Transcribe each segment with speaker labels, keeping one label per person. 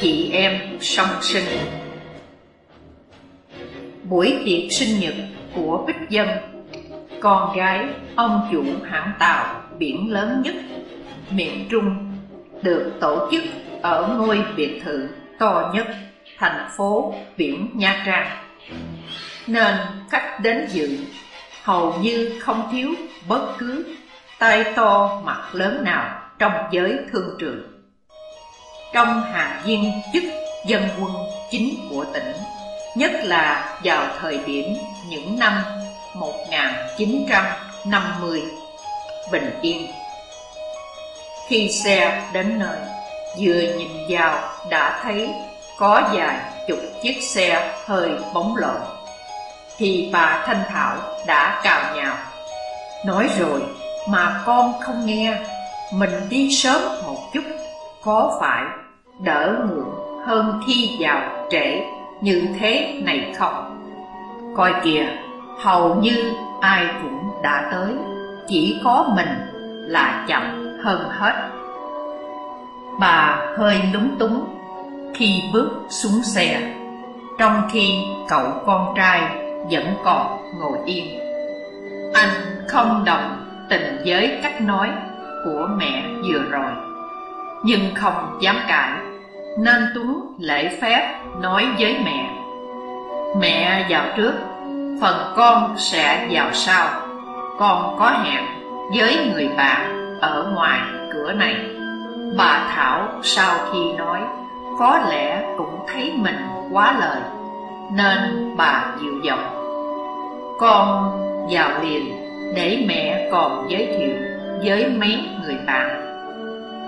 Speaker 1: chị em song sinh buổi tiệc sinh nhật của Bích Dân con gái ông chủ hãng tàu biển lớn nhất miền Trung, được tổ chức ở ngôi biệt thự to nhất thành phố biển Nha Trang nên khách đến dự hầu như không thiếu bất cứ tay to mặt lớn nào trong giới thương trường. Trong hàng viên chức dân quân chính của tỉnh, nhất là vào thời điểm những năm 1950 bình yên. Khi xe đến nơi, vừa nhìn vào đã thấy có vài chục chiếc xe hơi bóng lộn thì bà Thanh Thảo đã cào nhào Nói rồi mà con không nghe Mình đi sớm một chút có phải đỡ muộn hơn khi vào trễ như thế này không? Coi kìa, hầu như ai cũng đã tới Chỉ có mình là chậm hơn hết. Bà hơi lúng túng khi bước xuống xe Trong khi cậu con trai vẫn còn ngồi yên. Anh không đồng tình với cách nói của mẹ vừa rồi. Nhưng không dám cãi. Nên Tuấn lễ phép nói với mẹ Mẹ vào trước, phần con sẽ vào sau. Con có hẹn với người bạn ở ngoài cửa này. Bà Thảo sau khi nói Có lẽ cũng thấy mình quá lời Nên bà dịu giọng con vào liền để mẹ còn giới thiệu với mấy người bạn.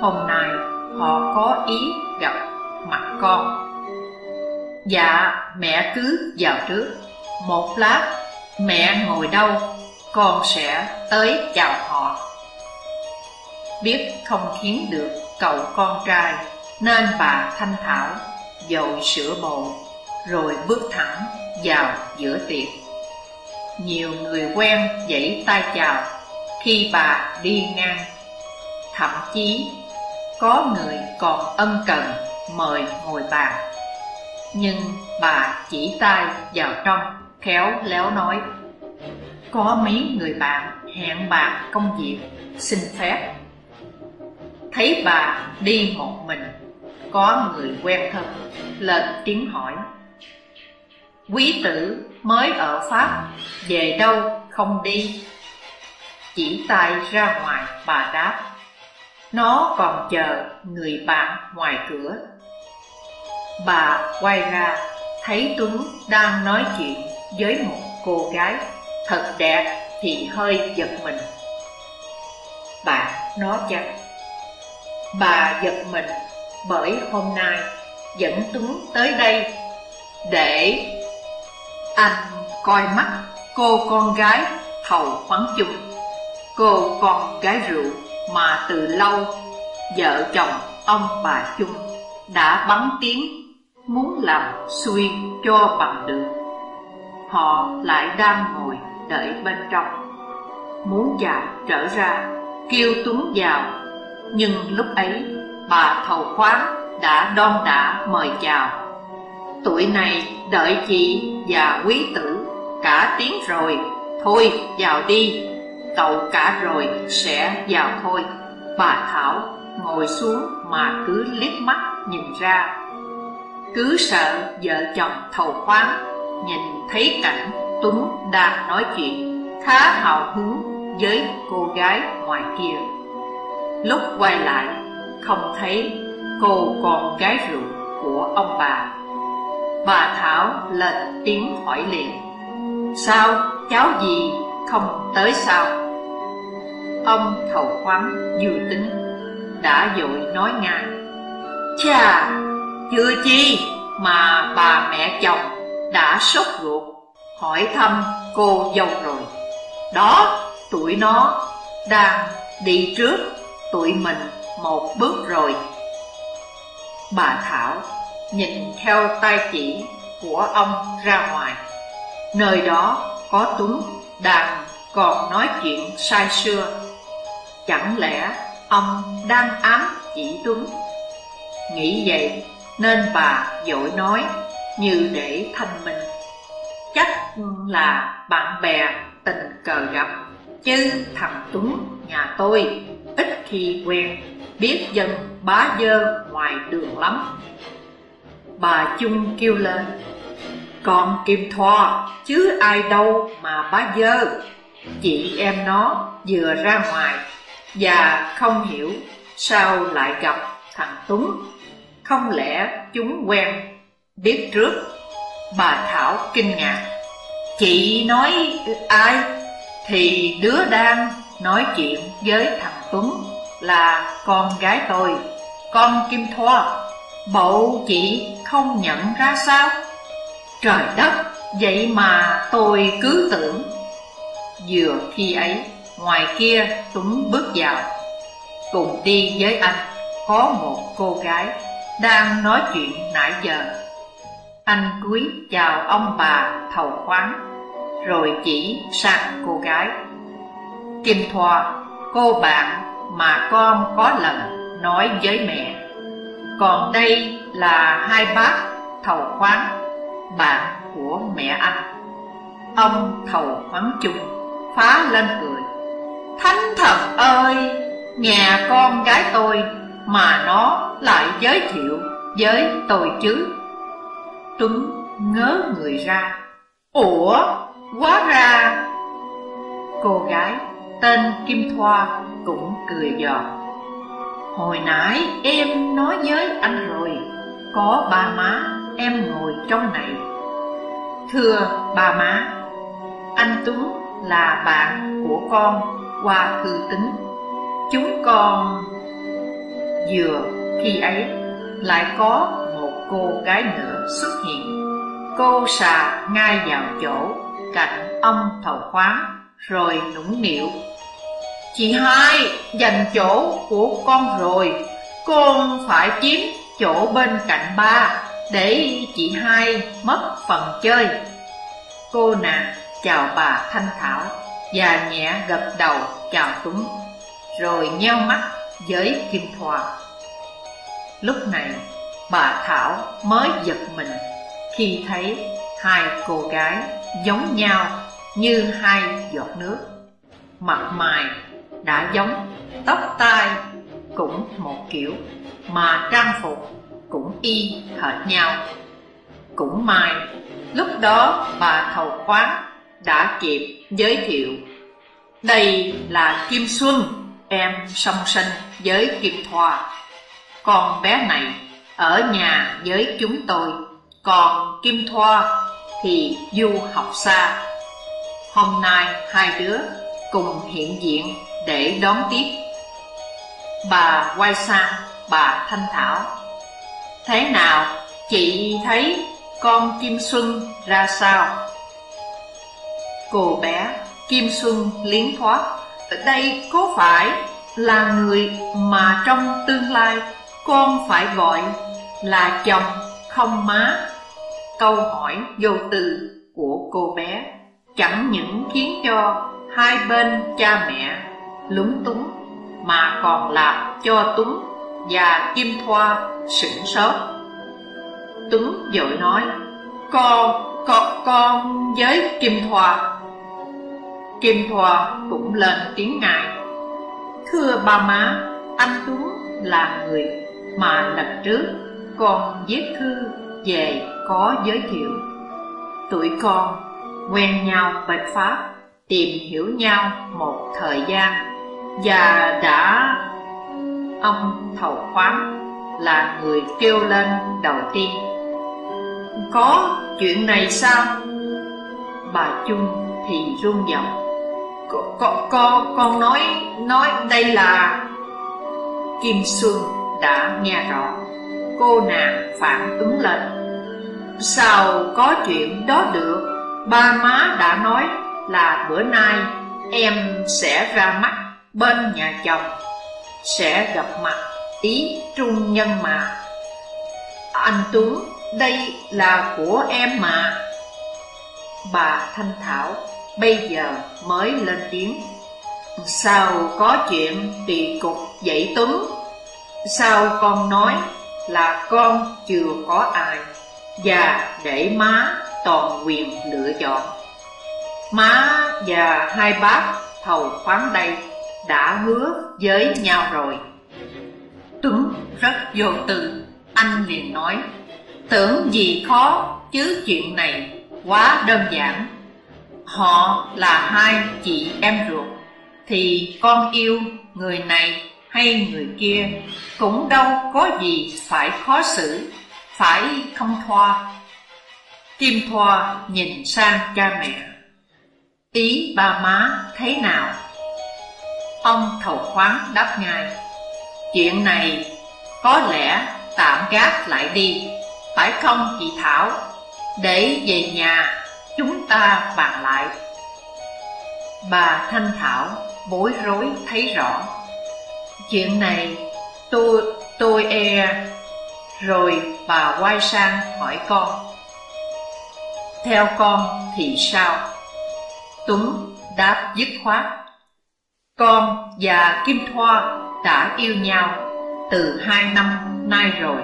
Speaker 1: Hôm nay họ có ý gặp mặt con. Dạ mẹ cứ vào trước. Một lát, mẹ ngồi đâu, Con sẽ tới chào họ. Biết không khiến được cậu con trai, Nên bà Thanh Thảo dội sửa bộ Rồi bước thẳng vào giữa tiệc. Nhiều người quen dãy tay chào khi bà đi ngang. Thậm chí có người còn ân cần mời ngồi bàn. Nhưng bà chỉ tay vào trong, khéo léo nói Có mấy người bạn hẹn bà công việc, xin phép Thấy bà đi một mình, có người quen thân lên tiếng hỏi Quý tử mới ở Pháp, về đâu không đi Chỉ tay ra ngoài bà đáp nó còn chờ người bạn ngoài cửa. Bà quay ra, thấy Tuấn đang nói chuyện với một cô gái Thật đẹp thì hơi giật mình. Bà nó chắc Bà giật mình bởi hôm nay dẫn Tuấn tới đây Để anh coi mắt cô con gái thầu khoáng chung, Cô con gái rượu mà từ lâu, Vợ chồng ông bà chung đã bắn tiếng Muốn làm xuyên cho bằng được. Họ lại đang ngồi đợi bên trong. Muốn chạy trở ra, Kêu Tuấn vào. Nhưng lúc ấy, bà thầu khoáng đã đon đã mời chào. Tuổi này đợi chị và quý tử cả tiếng rồi, Thôi, vào đi. Cậu cả rồi sẽ vào thôi. Bà Thảo ngồi xuống mà cứ liếc mắt nhìn ra. Cứ sợ vợ chồng thầu khoáng, Nhìn thấy cảnh Tuấn đang nói chuyện, Khá hào hứng với cô gái ngoài kia. Lúc quay lại, không thấy cô con gái rượu của ông bà. Bà Thảo lên tiếng hỏi liền, Sao, cháu gì không tới sao. Ông thầu khoáng dự tính, Đã dội nói ngay Chà chưa chi, mà bà mẹ chồng đã sốt ruột, Hỏi thăm cô dâu rồi. Đó, tuổi nó đang đi trước tụi mình một bước rồi. Bà Thảo nhìn theo tay chỉ của ông ra ngoài. Nơi đó có Tuấn đang còn nói chuyện sai xưa. Chẳng lẽ ông đang ám chỉ Tuấn Nghĩ vậy Nên bà dội nói như để thanh minh. Chắc là bạn bè tình cờ gặp, Chứ thằng Tuấn nhà tôi ít khi quen, Biết dân bá dơ ngoài đường lắm. Bà Chung kêu lên. Còn Kim Thoa, chứ ai đâu mà bá dơ. Chị em nó vừa ra ngoài Và không hiểu sao lại gặp thằng Tuấn Không lẽ chúng quen biết trước? Bà Thảo kinh ngạc. Chị nói ai? Thì đứa đang nói chuyện với thằng Tuấn Là con gái tôi, Con Kim Thoa. Bộ chị không nhận ra sao? Trời đất, Vậy mà tôi cứ tưởng. Vừa khi ấy, Ngoài kia Tuấn bước vào. Cùng đi với anh, Có một cô gái Đang nói chuyện nãy giờ. Anh cúi chào ông bà thầu khoáng, Rồi chỉ sang cô gái. Kim Thoa, Cô bạn mà con có lần nói với mẹ, Còn đây là hai bác thầu khoáng. Bạn của mẹ anh. Ông thầu khoáng chung phá lên cười. Thánh thần ơi, nhà con gái tôi mà nó lại giới thiệu với tôi chứ? Tuấn ngớ người ra. Ủa, quá ra Cô gái tên Kim Thoa cũng cười giòn. Hồi nãy em nói với anh rồi có ba má, em ngồi trong này. Thưa ba má, Anh Tuấn là bạn của con qua thư tính Chúng con Vừa khi ấy lại có một cô gái nữa xuất hiện. Cô xà ngay vào chỗ cạnh ông thầu khoáng Rồi nũng nịu. Chị hai, dành chỗ của con rồi. Con phải chiếm chỗ bên cạnh ba Để chị hai mất phần chơi. Cô nàng chào bà Thanh Thảo Và nhẹ gật đầu chào Tuấn Rồi nheo mắt với Kim Thoa. Lúc này bà Thảo mới giật mình Khi thấy hai cô gái giống nhau như hai giọt nước. Mặt mày đã giống, tóc tai cũng một kiểu. Mà trang phục cũng y hệt nhau. Cũng may lúc đó bà thầu khoáng đã kịp giới thiệu. Đây là Kim Xuân, em song sinh với Kim Thoa. Con bé này ở nhà với chúng tôi. Còn Kim Thoa thì du học xa. Hôm nay hai đứa cùng hiện diện để đón tiếp. Bà quay sang bà Thanh Thảo. Thế nào, chị thấy con Kim Xuân ra sao? Cô bé Kim Xuân liến thoát. Đây có phải là người mà trong tương lai con phải gọi là chồng không má? Câu hỏi vô tư của cô bé chẳng những khiến cho hai bên cha mẹ lúng túng Mà còn làm cho Tuấn và Kim Thoa sửng sốt. Tuấn vội nói Con, con, con với Kim Thoa. Kim Thoa cũng lên tiếng ngại Thưa ba má, anh Tuấn là người mà lần trước con viết thư về có giới thiệu. Tuổi con quen nhau bên Pháp, tìm hiểu nhau một thời gian Và đã ông thầu khoáng là người kêu lên đầu tiên. Có chuyện này sao? Bà Chung thì run giọng. Con con con nói nói đây là Kim Xuân đã nghe rõ. Cô nàng phản ứng lên. Sao có chuyện đó được? Ba má đã nói là bữa nay Em sẽ ra mắt bên nhà chồng. Sẽ gặp mặt ý trung nhân mà Anh Tuấn, đây là của em mà. Bà Thanh Thảo bây giờ mới lên tiếng. Sao có chuyện kỳ cục vậy Tuấn? Sao con nói là con chưa có ai Và để má toàn quyền lựa chọn? Má và hai bác thầu khoáng đây đã hứa với nhau rồi. Tuấn rất vô tư. Anh liền nói, Tưởng gì khó, chứ chuyện này quá đơn giản. Họ là hai chị em ruột, Thì con yêu người này hay người kia Cũng đâu có gì phải khó xử, Phải không thoa. Kim Thoa nhìn sang cha mẹ, Ý ba má thế nào? Ông thầu khoáng đáp ngài. Chuyện này có lẽ tạm gác lại đi, Phải không chị Thảo? Để về nhà chúng ta bàn lại. Bà Thanh Thảo bối rối thấy rõ. Chuyện này tôi tôi e Rồi bà quay sang hỏi con. Theo con thì sao? Tuấn đáp dứt khoát. Con và Kim Thoa đã yêu nhau từ hai năm nay rồi.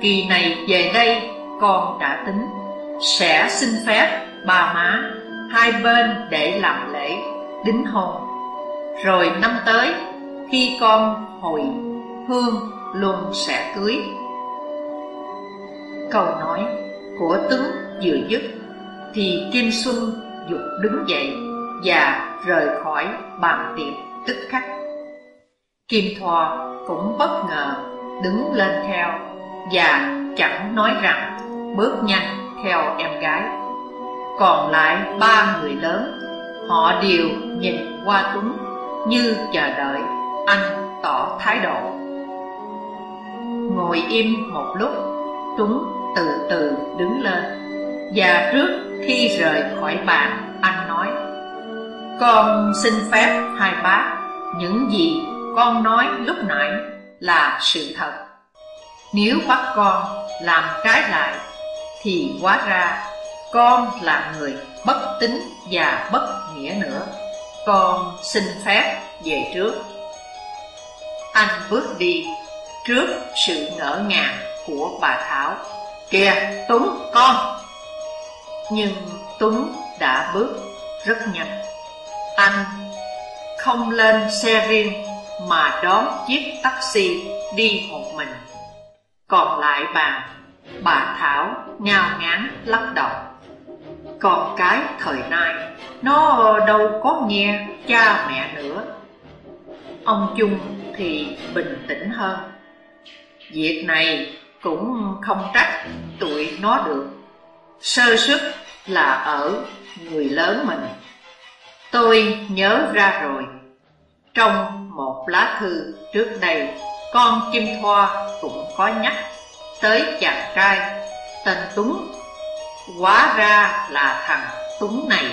Speaker 1: Kỳ này về đây, con đã tính Sẽ xin phép bà má hai bên để làm lễ đính hôn. Rồi năm tới, khi con hồi hương luôn sẽ cưới. Câu nói của tướng vừa dứt Thì Kim Xuân dục đứng dậy. Và rời khỏi bàn tiệc tức khắc. Kim Thoa cũng bất ngờ đứng lên theo Và chẳng nói rằng bước nhanh theo em gái. Còn lại ba người lớn, Họ đều nhìn qua Tuấn như chờ đợi anh tỏ thái độ. Ngồi im một lúc Tuấn từ từ đứng lên Và trước khi rời khỏi bàn, Anh nói con xin phép hai bác, Những gì con nói lúc nãy là sự thật. Nếu bắt con làm trái lại, Thì hóa ra con là người bất tín và bất nghĩa nữa. Con xin phép về trước. Anh bước đi trước sự ngỡ ngàng của bà Thảo. Kìa, Tuấn, con! Nhưng Tuấn đã bước rất nhanh. Anh không lên xe riêng mà đón chiếc taxi đi một mình. Còn lại bà, bà Thảo ngao ngán lắc đầu. Con cái thời nay nó đâu có nghe cha mẹ nữa. Ông Chung thì bình tĩnh hơn. Việc này cũng không trách tụi nó được. Sơ sức là ở người lớn mình. Tôi nhớ ra rồi. Trong một lá thư trước đây, Con chim Thoa cũng có nhắc tới chàng trai tên Tuấn. Quá ra là thằng Tuấn này.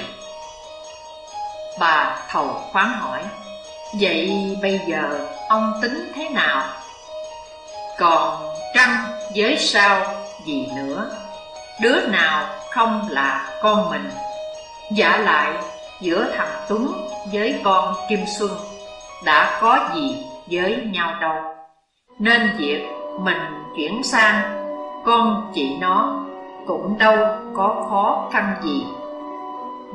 Speaker 1: Bà thầu khoáng hỏi, Vậy bây giờ ông tính thế nào? Còn trăng với sao gì nữa? Đứa nào không là con mình? Giả lại giữa thằng Tuấn với con Kim Xuân Đã có gì với nhau đâu. Nên việc mình chuyển sang con chị nó Cũng đâu có khó khăn gì.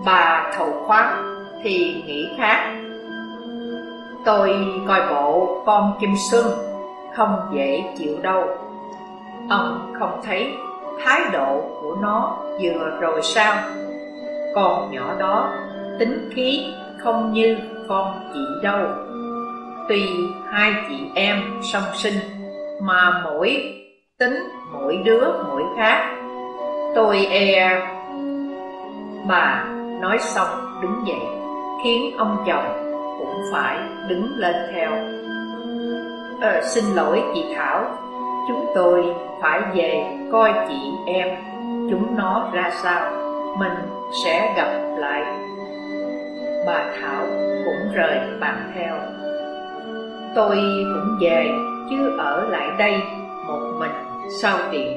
Speaker 1: Bà thầu khoáng thì nghĩ khác. Tôi coi bộ con Kim Xuân không dễ chịu đâu. Ông không thấy thái độ của nó vừa rồi sao? Con nhỏ đó tính khí không như con chị đâu. Tuy hai chị em song sinh Mà mỗi tính mỗi đứa mỗi khác. Tôi e Bà nói xong đứng dậy Khiến ông chồng cũng phải đứng lên theo. À, Xin lỗi chị Thảo Chúng tôi phải về coi chị em Chúng nó ra sao Mình sẽ gặp lại Bà Thảo cũng rời bàn theo. Tôi cũng về chứ ở lại đây một mình sau tiệm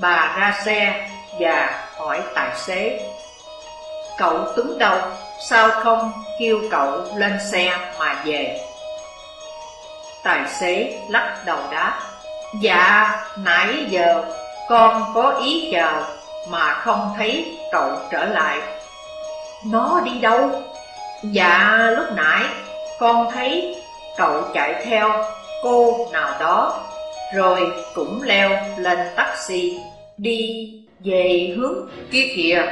Speaker 1: Bà ra xe và hỏi tài xế Cậu Tuấn đâu? Sao không kêu cậu lên xe mà về? Tài xế lắc đầu đáp Dạ, nãy giờ con có ý chờ mà không thấy cậu trở lại. Nó đi đâu? Dạ, lúc nãy con thấy cậu chạy theo cô nào đó Rồi cũng leo lên taxi đi về hướng kia kìa.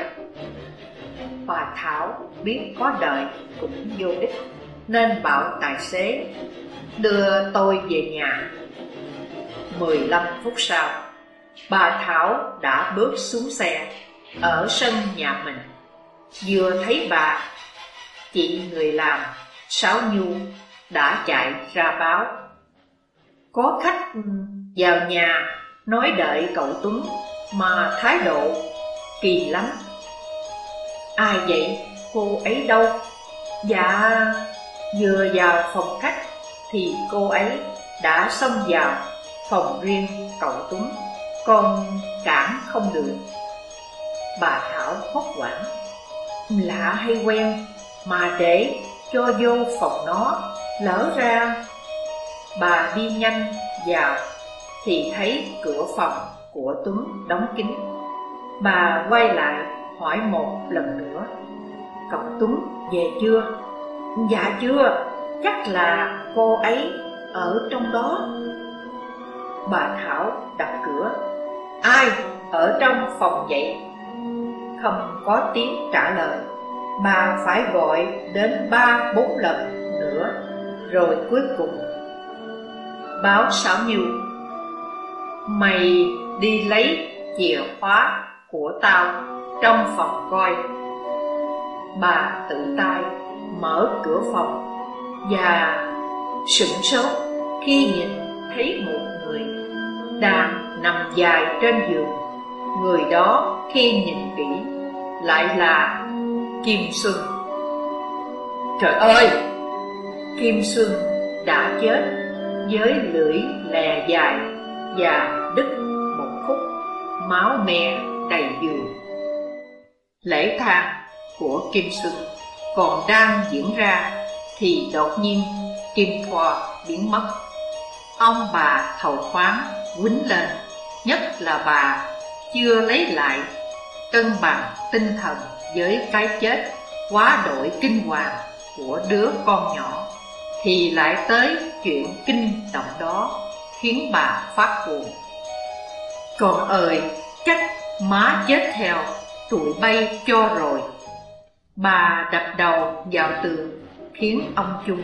Speaker 1: Bà Thảo biết có đợi cũng vô ích Nên bảo tài xế đưa tôi về nhà. 15 phút sau Bà Thảo đã bước xuống xe Ở sân nhà mình. Vừa thấy bà Chị người làm Sáu Nhu đã chạy ra báo Có khách vào nhà Nói đợi cậu Tuấn Mà thái độ kỳ lắm Ai vậy? Cô ấy đâu? Dạ, vừa vào phòng khách Thì cô ấy đã xông vào phòng riêng cậu Tuấn Con cản không được Bà Thảo hốt hoảng Lạ hay quen mà để cho vô phòng nó Lỡ ra Bà đi nhanh vào Thì thấy cửa phòng của Tuấn đóng kín Bà quay lại hỏi một lần nữa Cậu Tuấn về chưa? Dạ chưa, chắc là cô ấy ở trong đó Bà Thảo đập cửa Ai ở trong phòng vậy? Không có tiếng trả lời Bà phải gọi đến ba, bốn lần nữa, Rồi cuối cùng. Báo Sáu Nhiêu Mày đi lấy chìa khóa của tao trong phòng coi. Bà tự tay mở cửa phòng Và sửng sốt khi nhìn thấy một người Đang nằm dài trên giường. Người đó khi nhìn kỹ lại là Kim Xuân Trời ơi! Kim Xuân đã chết với lưỡi lè dài và đứt một khúc máu me đầy giường Lễ tang của Kim Xuân còn đang diễn ra thì đột nhiên Kim Thoa biến mất. Ông bà thầu khoáng quýnh lên, nhất là bà chưa lấy lại cân bằng tinh thần với cái chết quá đổi kinh hoàng của đứa con nhỏ thì lại tới chuyện kinh động đó khiến bà phát cuồng. Còn ơi, chắc má chết theo tụi bay cho rồi. Bà đập đầu vào tường Khiến ông Chung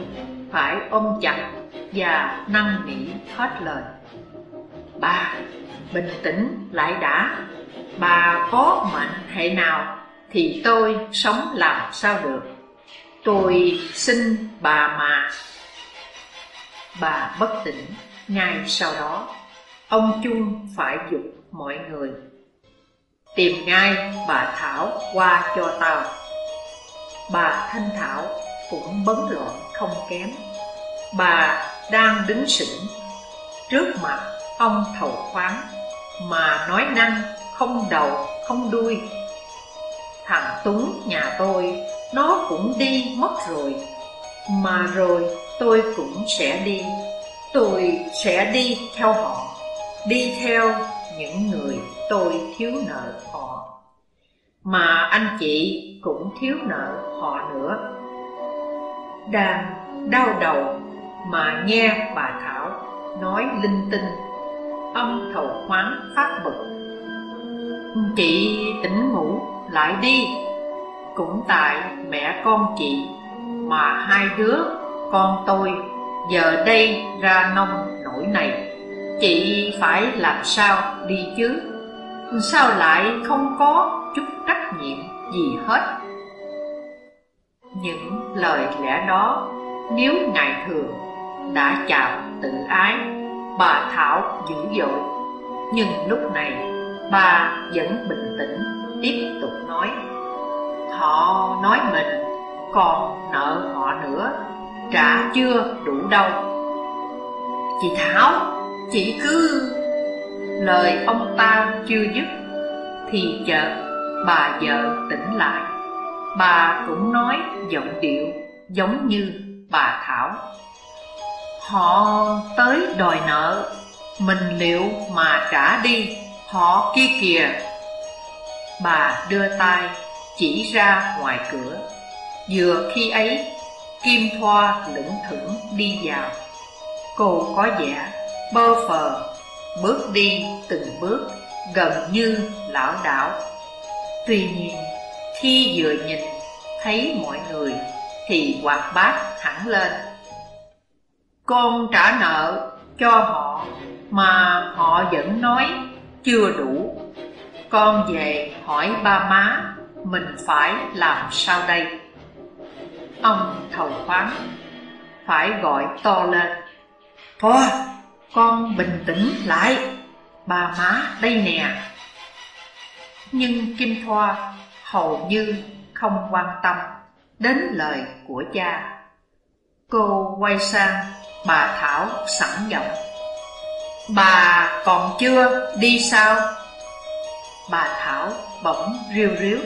Speaker 1: phải ôm chặt Và năn nỉ hết lời. Ba! Bình tĩnh lại đã. Bà có mệnh hệ nào Thì tôi sống làm sao được. Tôi xin bà mà. Bà bất tỉnh Ngay sau đó. Ông Chung phải dục mọi người. Tìm ngay bà Thảo qua cho tao. Bà Thanh Thảo cũng bấn loạn không kém. Bà đang đứng sững Trước mặt ông thầu khoáng. Mà nói năng, không đầu, không đuôi. Thằng Tuấn nhà tôi, Nó cũng đi mất rồi. Mà rồi tôi cũng sẽ đi. Tôi sẽ đi theo họ, Đi theo những người tôi thiếu nợ họ. Mà anh chị cũng thiếu nợ họ nữa. Đang đau đầu mà nghe bà Thảo nói linh tinh âm thầu khoáng phát bực Chị tỉnh ngủ lại đi. Cũng tại mẹ con chị Mà hai đứa, con tôi, Giờ đây ra nông nổi này. Chị phải làm sao đi chứ? Sao lại không có chút trách nhiệm gì hết? Những lời lẽ đó, Nếu ngày thường đã chào tự ái Bà Thảo dữ dội. Nhưng lúc này, bà vẫn bình tĩnh, Tiếp tục nói. Họ nói mình còn nợ họ nữa, Trả chưa đủ đâu. Chị Thảo, Chị cứ, Lời ông ta chưa dứt Thì chợt bà vợ tỉnh lại. Bà cũng nói giọng điệu giống như bà Thảo. Họ tới đòi nợ. Mình liệu mà trả đi, Họ kia kìa. Bà đưa tay chỉ ra ngoài cửa. Vừa khi ấy, Kim Thoa lững thững đi vào. Cô có vẻ bơ phờ, Bước đi từng bước, gần như lão đảo. Tuy nhiên, khi vừa nhìn, thấy mọi người, Thì hoạt bát hẳn lên. Con trả nợ cho họ Mà họ vẫn nói chưa đủ. Con về hỏi ba má Mình phải làm sao đây? Ông thầu khoáng, Phải gọi to lên. Thôi, con bình tĩnh lại Bà má đây nè. Nhưng Kim Thoa hầu như không quan tâm đến lời của cha. Cô quay sang bà Thảo sẵn giọng. Bà còn chưa đi sao? Bà Thảo bỗng riu riu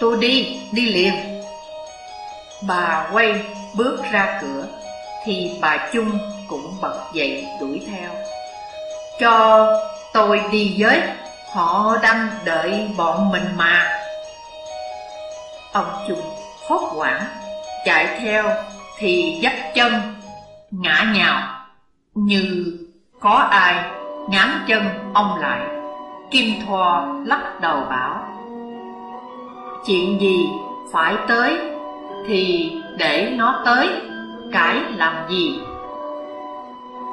Speaker 1: Tôi đi, đi liền. Bà quay bước ra cửa Thì bà Chung cũng bật dậy đuổi theo. Cho tôi đi với Họ đang đợi bọn mình mà. Ông Chung hốt hoảng Chạy theo thì dắt chân Ngã nhào, Như có ai ngán chân ông lại, Kim Thoa lắc đầu bảo, Chuyện gì phải tới Thì để nó tới, Cãi làm gì?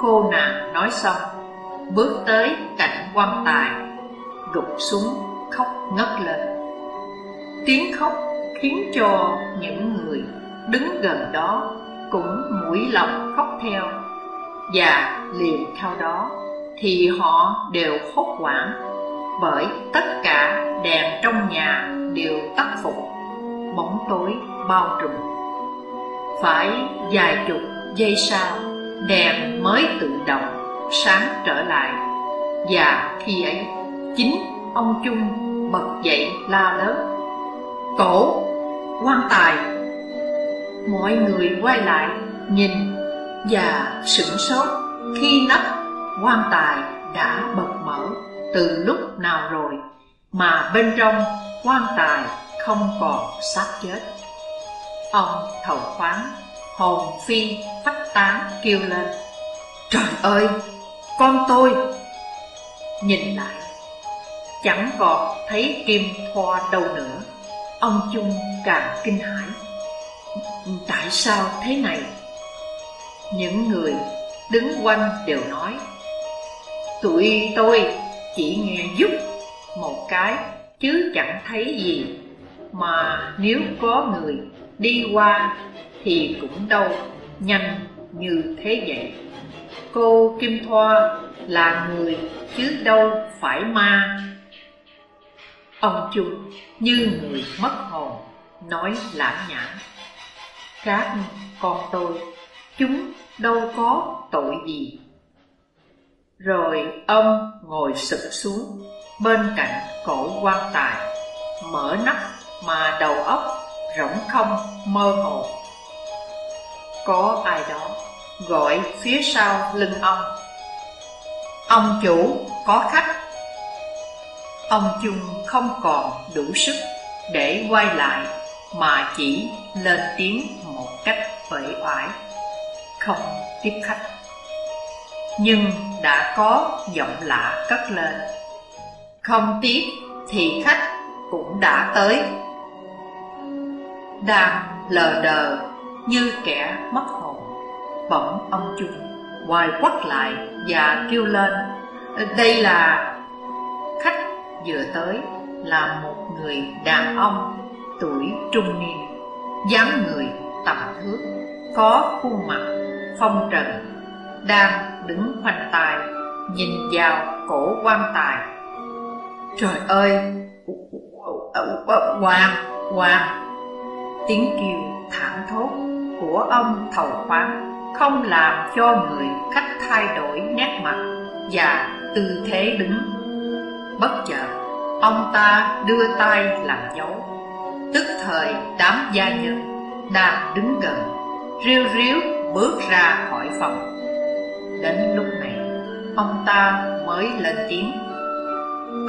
Speaker 1: Cô nàng nói xong, Bước tới cạnh quan tài, Gục xuống khóc ngất lên. Tiếng khóc khiến cho những người đứng gần đó cũng mũi lòng khóc theo. Và liền theo đó Thì họ đều hốt hoảng Bởi tất cả đèn trong nhà đều tắt phục Bóng tối bao trùm. Phải vài chục giây sau Đèn mới tự động sáng trở lại. Và khi ấy chính ông Trung bật dậy la lớn Cổ, quan tài Mọi người quay lại, nhìn và sửng sốt Khi nắp quan tài đã bật mở từ lúc nào rồi Mà bên trong quan tài không còn xác chết. Ông thầu khoáng, hồn phi phách tán kêu lên, Trời ơi, con tôi! Nhìn lại, Chẳng còn thấy kim thoa đâu nữa. Ông Trung càng kinh hãi. Tại sao thế này? Những người đứng quanh đều nói, Tụi tôi chỉ nghe giúp một cái, Chứ chẳng thấy gì. Mà nếu có người đi qua Thì cũng đâu nhanh như thế vậy. Cô Kim Thoa là người chứ đâu phải ma. Ông Trung như người mất hồn, Nói lãng nhãn các con tôi, Chúng đâu có tội gì. Rồi ông ngồi sụp xuống, Bên cạnh cổ quan tài, Mở nắp mà đầu óc rỗng không, mơ hồ. Có ai đó gọi phía sau lưng ông. Ông chủ, có khách. Ông Trung không còn đủ sức để quay lại Mà chỉ lên tiếng một cách uể oải, Không tiếp khách. Nhưng đã có giọng lạ cất lên. Không tiếp thì khách cũng đã tới. Đang lờ đờ như kẻ mất hồn, Bỗng ông chung hoài quắt lại và kêu lên, Đây là khách vừa tới là một người đàn ông tuổi trung niên, dáng người tầm thước có khuôn mặt phong trần đang đứng khoanh tay nhìn vào cổ quan tài trời ơi hoàng hoàng tiếng kêu thẳng thốt của ông thầu khoáng không làm cho người khách thay đổi nét mặt và tư thế đứng. Bất chợt, ông ta đưa tay làm dấu. Tức thời đám gia nhân đang đứng gần, riu riu bước ra khỏi phòng. Đến lúc này Ông ta mới lên tiếng.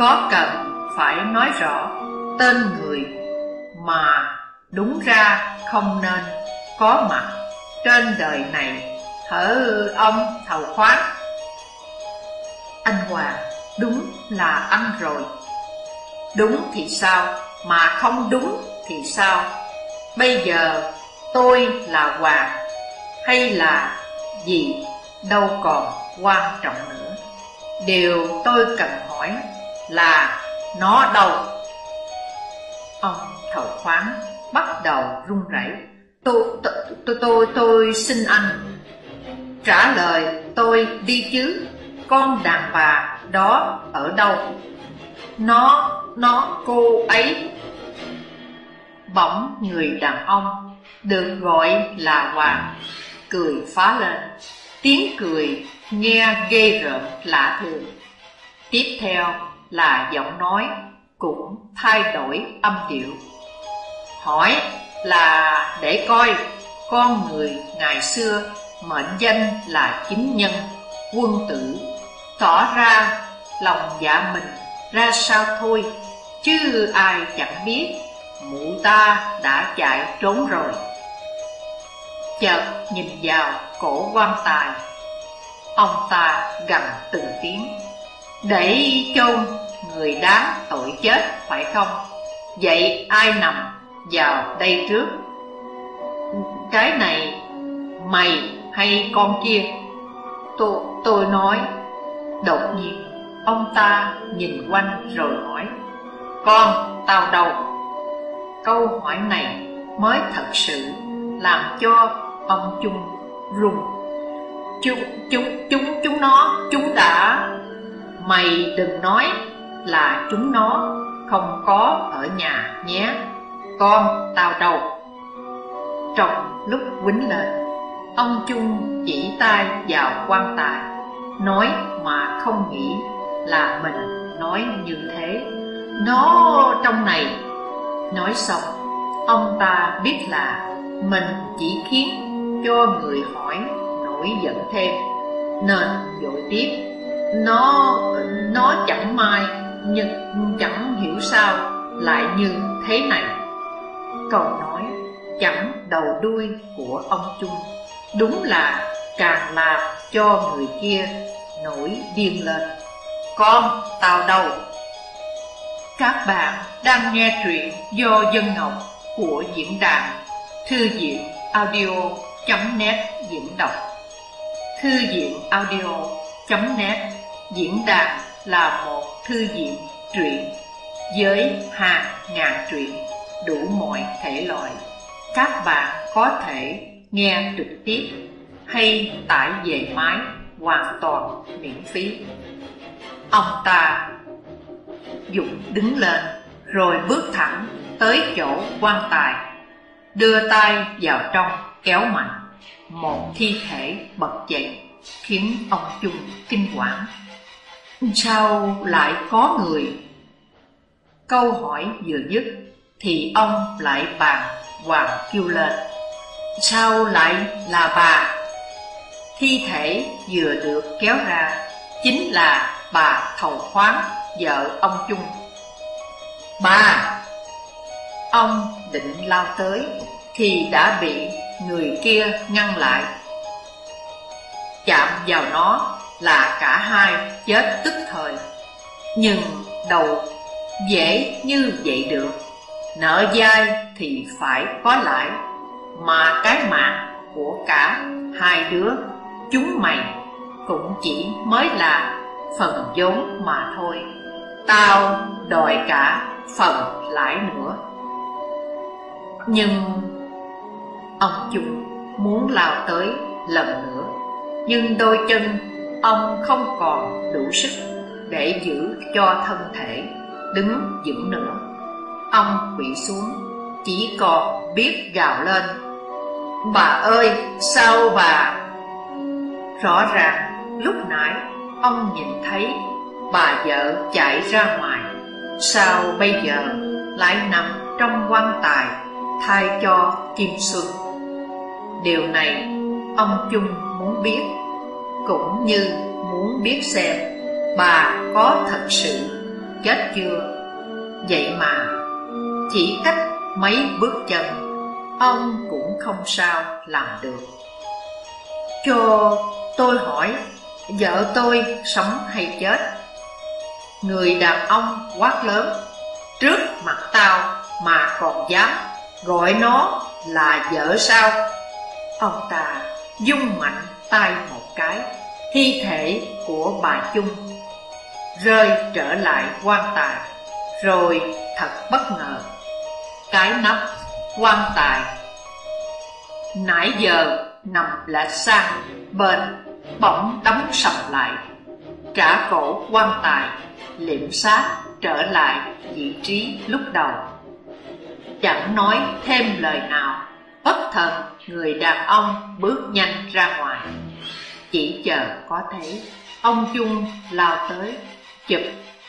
Speaker 1: Có cần phải nói rõ tên người Mà đúng ra không nên có mặt trên đời này? Hở ông thầu khoát Anh Hòa đúng là anh rồi. Đúng thì sao Mà không đúng thì sao? Bây giờ tôi là Hoàng Hay là gì Đâu còn quan trọng nữa. Điều tôi cần hỏi là Nó đâu? Ông thầu khoáng bắt đầu run rẩy. Tôi, tôi, tôi, tôi, xin anh Trả lời tôi đi chứ. Con đàn bà đó ở đâu? Nó, nó, cô ấy Bỗng người đàn ông Được gọi là Hoàng Cười phá lên. Tiếng cười nghe ghê rợn lạ thường. Tiếp theo là giọng nói Cũng thay đổi âm điệu. Hỏi là để coi con người ngày xưa mệnh danh là chính nhân, quân tử, tỏ ra lòng dạ mình ra sao thôi, chứ ai chẳng biết mụ ta đã chạy trốn rồi. Chợt nhìn vào cổ quan tài, ông ta gầm từng tiếng, để chôn người đáng tội chết phải không? Vậy ai nằm vào đây trước? Cái này mày hay con kia? Tôi, tôi nói Đột nhiên Ông ta nhìn quanh rồi hỏi Con, tao đâu? Câu hỏi này mới thật sự làm cho ông Trung run. Chúng, chúng, chúng, chúng nó, chúng đã. Mày đừng nói là chúng nó không có ở nhà nhé Con, tao đâu? Trong lúc quýnh lên Ông Trung chỉ tay vào quan tài Nói mà không nghĩ là mình nói như thế. Nó trong này Nói xong Ông ta biết là Mình chỉ khiến cho người hỏi nổi giận thêm. Nên dội tiếp Nó nó chẳng may Nhưng chẳng hiểu sao lại như thế này. Câu nói chẳng đầu đuôi của ông Trung Đúng là càng làm cho người kia nổi điên lên. Con, tao đâu? Các bạn đang nghe truyện do Dân Ngọc của diễn đàn Thư viện audio.net diễn đọc Thư viện audio.net diễn đàn là một thư viện truyện với hàng ngàn truyện đủ mọi thể loại. Các bạn có thể nghe trực tiếp hay tải về máy hoàn toàn miễn phí. Ông ta Dũng đứng lên rồi bước thẳng tới chỗ quan tài, đưa tay vào trong kéo mạnh, một thi thể bật dậy khiến ông Trung kinh quản. Sao lại có người? Câu hỏi vừa dứt thì ông lại bàn hoàng kêu lên. Sao lại là bà? Thi thể vừa được kéo ra Chính là bà Thầu Khoáng, vợ ông Trung Bà Ông định lao tới Thì đã bị người kia ngăn lại. Chạm vào nó là cả hai chết tức thời, Nhưng đầu dễ như vậy được. Nợ dai thì phải có lại, Mà cái mạng của cả hai đứa, Chúng mày cũng chỉ mới là phần vốn mà thôi. Tao đòi cả phần lãi nữa. Nhưng ông Trung muốn lao tới lần nữa. Nhưng đôi chân ông không còn đủ sức để giữ cho thân thể đứng vững nữa. Ông quỵ xuống, chỉ còn biết gào lên. Bà ơi, sao bà? Rõ ràng, lúc nãy ông nhìn thấy bà vợ chạy ra ngoài Sao bây giờ lại nằm trong quan tài thay cho Kim Xuân Điều này ông Chung muốn biết cũng như muốn biết xem bà có thật sự chết chưa. Vậy mà, chỉ cách mấy bước chân, ông cũng không sao làm được. Cho tôi hỏi, vợ tôi sống hay chết? Người đàn ông quát lớn, trước mặt tao mà còn dám gọi nó là vợ sao? Ông ta dung mạnh tay một cái, thi thể của bà Chung rơi trở lại quan tài, rồi thật bất ngờ, cái nắp quan tài nãy giờ nằm lệch sang bên bỗng đóng sập lại, trả cổ quan tài liệm sát trở lại vị trí lúc đầu. Chẳng nói thêm lời nào, bất thần người đàn ông bước nhanh ra ngoài. Chỉ chờ có thấy ông Chung lao tới, chụp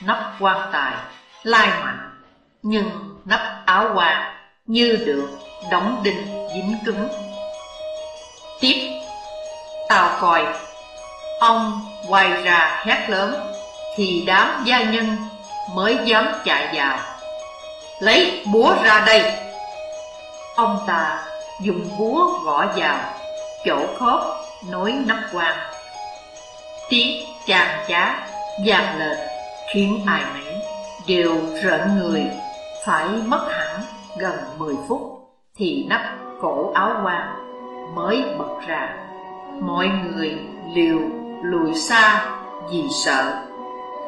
Speaker 1: nắp quan tài, lai mạnh, nhưng nắp áo quan như được đóng đinh dính cứng. Tiếp, tao coi, ông quay ra hét lớn, thì đám gia nhân mới dám chạy vào. Lấy búa ra đây! Ông ta dùng búa gõ vào chỗ khớp nối nắp quan. Tiếng chàng chá vang lên khiến ai nấy đều rợn người, phải mất hẳn gần 10 phút thì nắp cổ áo quan mới bật ra. Mọi người liều lùi xa vì sợ.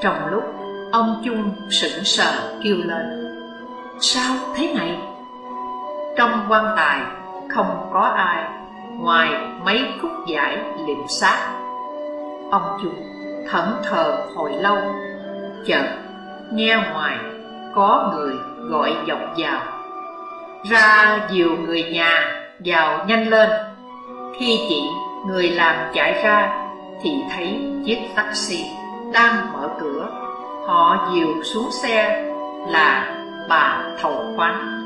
Speaker 1: Trong lúc ông Chung sững sờ kêu lên Sao thế này? Trong quan tài không có ai ngoài mấy khúc giải liệm xác. Ông Chung thẫn thờ hồi lâu, chợt nghe ngoài có người gọi vọng vào. Ra dìu người nhà vào nhanh lên. Khi chị người làm chạy ra thì thấy chiếc taxi đang mở. Họ dìu xuống xe là bà Thầu Khoáng.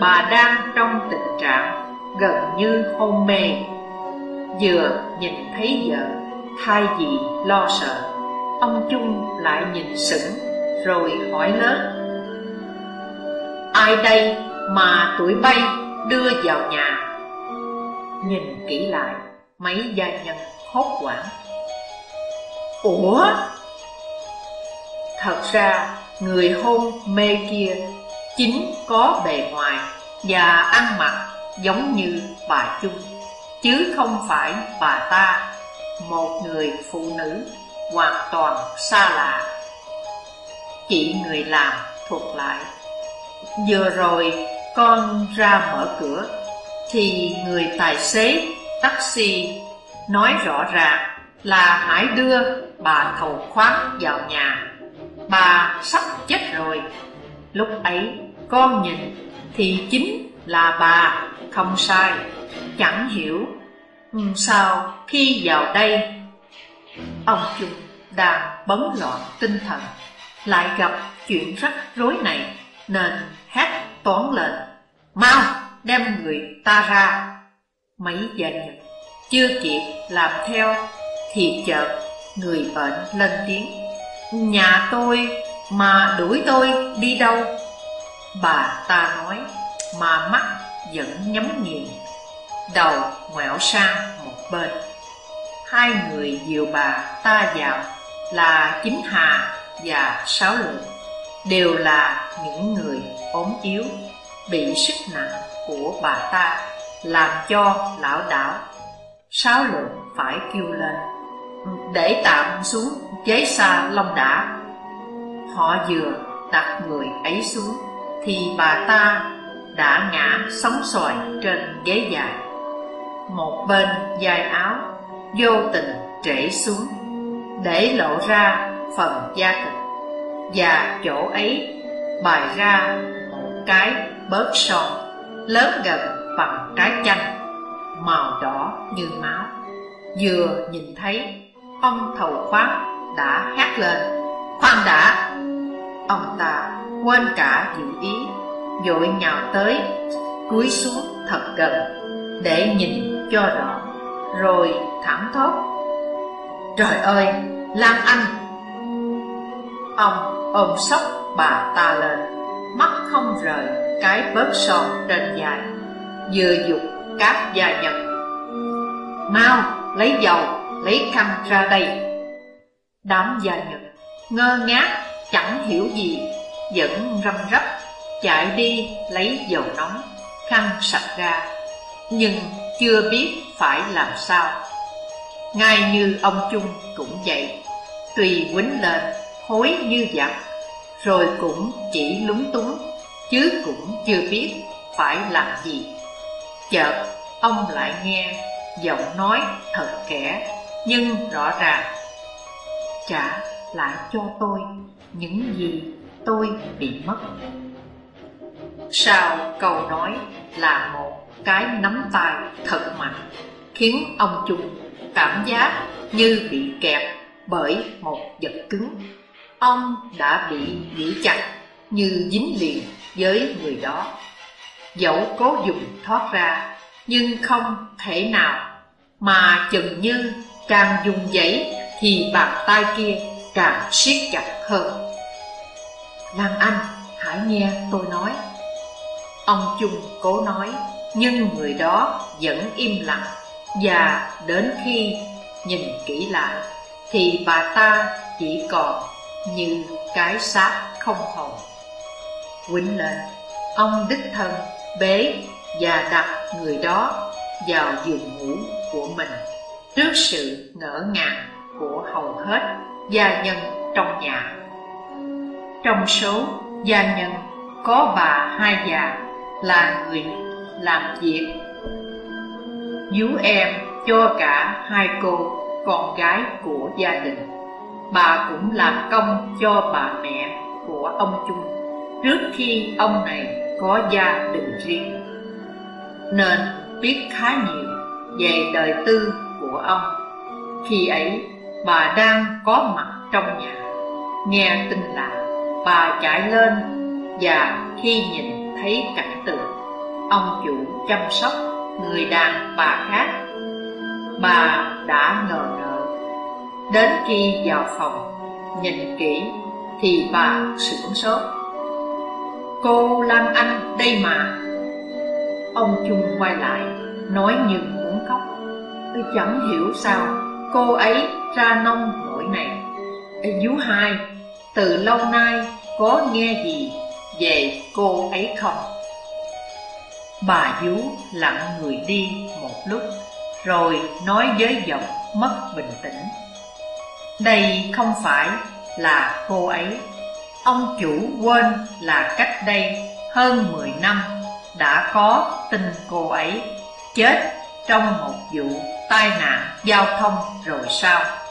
Speaker 1: Bà đang trong tình trạng gần như hôn mê. Vừa nhìn thấy vợ, thay vì lo sợ, ông Trung lại nhìn sững rồi hỏi lớn. Ai đây mà tuổi bay đưa vào nhà? Nhìn kỹ lại, mấy gia nhân hốt hoảng. Ủa? Thật ra, người hôn mê kia chính có bề ngoài và ăn mặc giống như bà Chung, chứ không phải bà ta, một người phụ nữ hoàn toàn xa lạ. Chị người làm thuật lại, vừa rồi con ra mở cửa, thì người tài xế taxi nói rõ ràng là hãy đưa bà thầu khoáng vào nhà. Bà sắp chết rồi. Lúc ấy, con nhìn thì chính là bà. Không sai, Chẳng hiểu sao khi vào đây, Ông Trung đang bấn loạn tinh thần, Lại gặp chuyện rắc rối này, Nên hét toán lên, Mau đem người ta ra. Mấy gia nhân chưa kịp làm theo Thì chợt người bệnh lên tiếng. Nhà tôi mà đuổi tôi đi đâu? Bà ta nói, mà mắt vẫn nhắm nghiền, Đầu ngoẹo sang một bên. Hai người dìu bà ta vào, là Chính Hà và Sáu Lượng, Đều là những người ốm yếu, Bị sức nặng của bà ta làm cho lão đảo. Sáu Lượng phải kêu lên, Để tạm xuống ghế xa long đã Họ vừa đặt người ấy xuống, Thì bà ta đã ngã sóng xoài trên ghế dài. Một bên dài áo vô tình trễ xuống, Để lộ ra phần da thịt. Và chỗ ấy bày ra một cái bớt son Lớn gần bằng trái chanh, Màu đỏ như máu. Vừa nhìn thấy, ông thầu khoác đã hét lên. Khoan đã. Ông ta quên cả dự ý Dội nhào tới Cúi xuống thật gần Để nhìn cho rõ Rồi thẳng thốt Trời ơi, Lan Anh! Ông ôm sốc bà ta lên Mắt không rời cái bớt son trên dài Vừa dục các gia nhân. Mau lấy dầu, lấy khăn ra đây. Đám gia nhân ngơ ngác, chẳng hiểu gì, Vẫn răm rắp chạy đi lấy dầu nóng, Khăn sạch ra, Nhưng chưa biết phải làm sao. Ngay như ông Trung cũng vậy, Tùy quýnh lên hối như giặc, Rồi cũng chỉ lúng túng, Chứ cũng chưa biết phải làm gì. Chợt, ông lại nghe giọng nói thật kẻ, Nhưng rõ ràng Trả lại cho tôi những gì tôi bị mất. Sao câu nói là một cái nắm tay thật mạnh, Khiến ông Trung cảm giác như bị kẹp bởi một vật cứng. Ông đã bị giữ chặt như dính liền với người đó. Dẫu cố dùng thoát ra, nhưng không thể nào Mà chừng như càng dùng giấy thì bàn tay kia càng siết chặt hơn. Lan Anh, hãy nghe tôi nói. Ông Trung cố nói Nhưng người đó vẫn im lặng. Và đến khi nhìn kỹ lại Thì bà ta chỉ còn như cái xác không hồn. Quýnh lên, ông đích thân bế và đặt người đó vào giường ngủ của mình Trước sự ngỡ ngàng của hầu hết gia nhân trong nhà. Trong số gia nhân có bà hai già là người làm việc. Vú em cho cả hai cô con gái của gia đình. Bà cũng làm công cho bà mẹ của ông Trung Trước khi ông này có gia đình riêng. Nên biết khá nhiều về đời tư của ông. Khi ấy bà đang có mặt trong nhà. Nghe tin lạ bà chạy lên Và khi nhìn thấy cảnh tượng, Ông chủ chăm sóc người đàn bà khác, Bà đã ngờ ngợ Đến khi vào phòng, Nhìn kỹ thì bà sửng sốt. Cô Lam Anh đây mà. Ông Trung quay lại, Nói như muốn khóc. Tôi chẳng hiểu sao Cô ấy ra nông nỗi này. Vú hai, Từ lâu nay có nghe gì Về cô ấy không? Bà vú lặng người đi một lúc, Rồi nói với giọng mất bình tĩnh. Đây không phải là cô ấy. Ông chủ quên là cách đây hơn 10 năm Đã có tin cô ấy chết trong một vụ tai nạn giao thông rồi sao?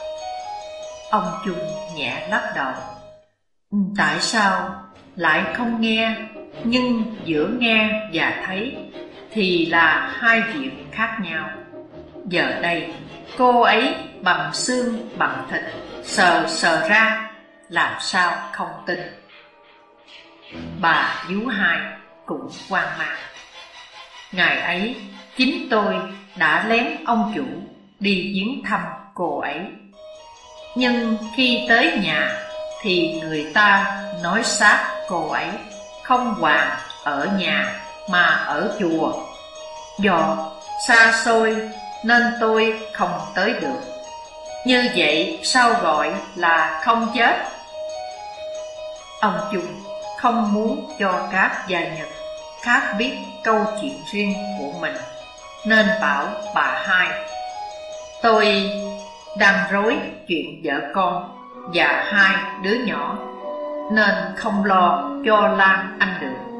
Speaker 1: Ông Trung nhẹ lắc đầu. Ừ, tại sao? Lại không nghe. Nhưng giữa nghe và thấy Thì là hai việc khác nhau. Giờ đây, cô ấy bằng xương, bằng thịt, Sờ sờ ra, làm sao không tin? Bà vú hai cũng hoang mang. Ngày ấy, chính tôi đã lén ông chủ đi viếng thăm cô ấy. Nhưng khi tới nhà, thì người ta nói xác cô ấy không hoàng ở nhà mà ở chùa. Do xa xôi nên tôi không tới được. Như vậy sao gọi là không chết? Ông Trung không muốn cho các gia nhập khác biết câu chuyện riêng của mình, Nên bảo bà hai, Tôi đang rối chuyện vợ con và hai đứa nhỏ, Nên không lo cho Lan anh được.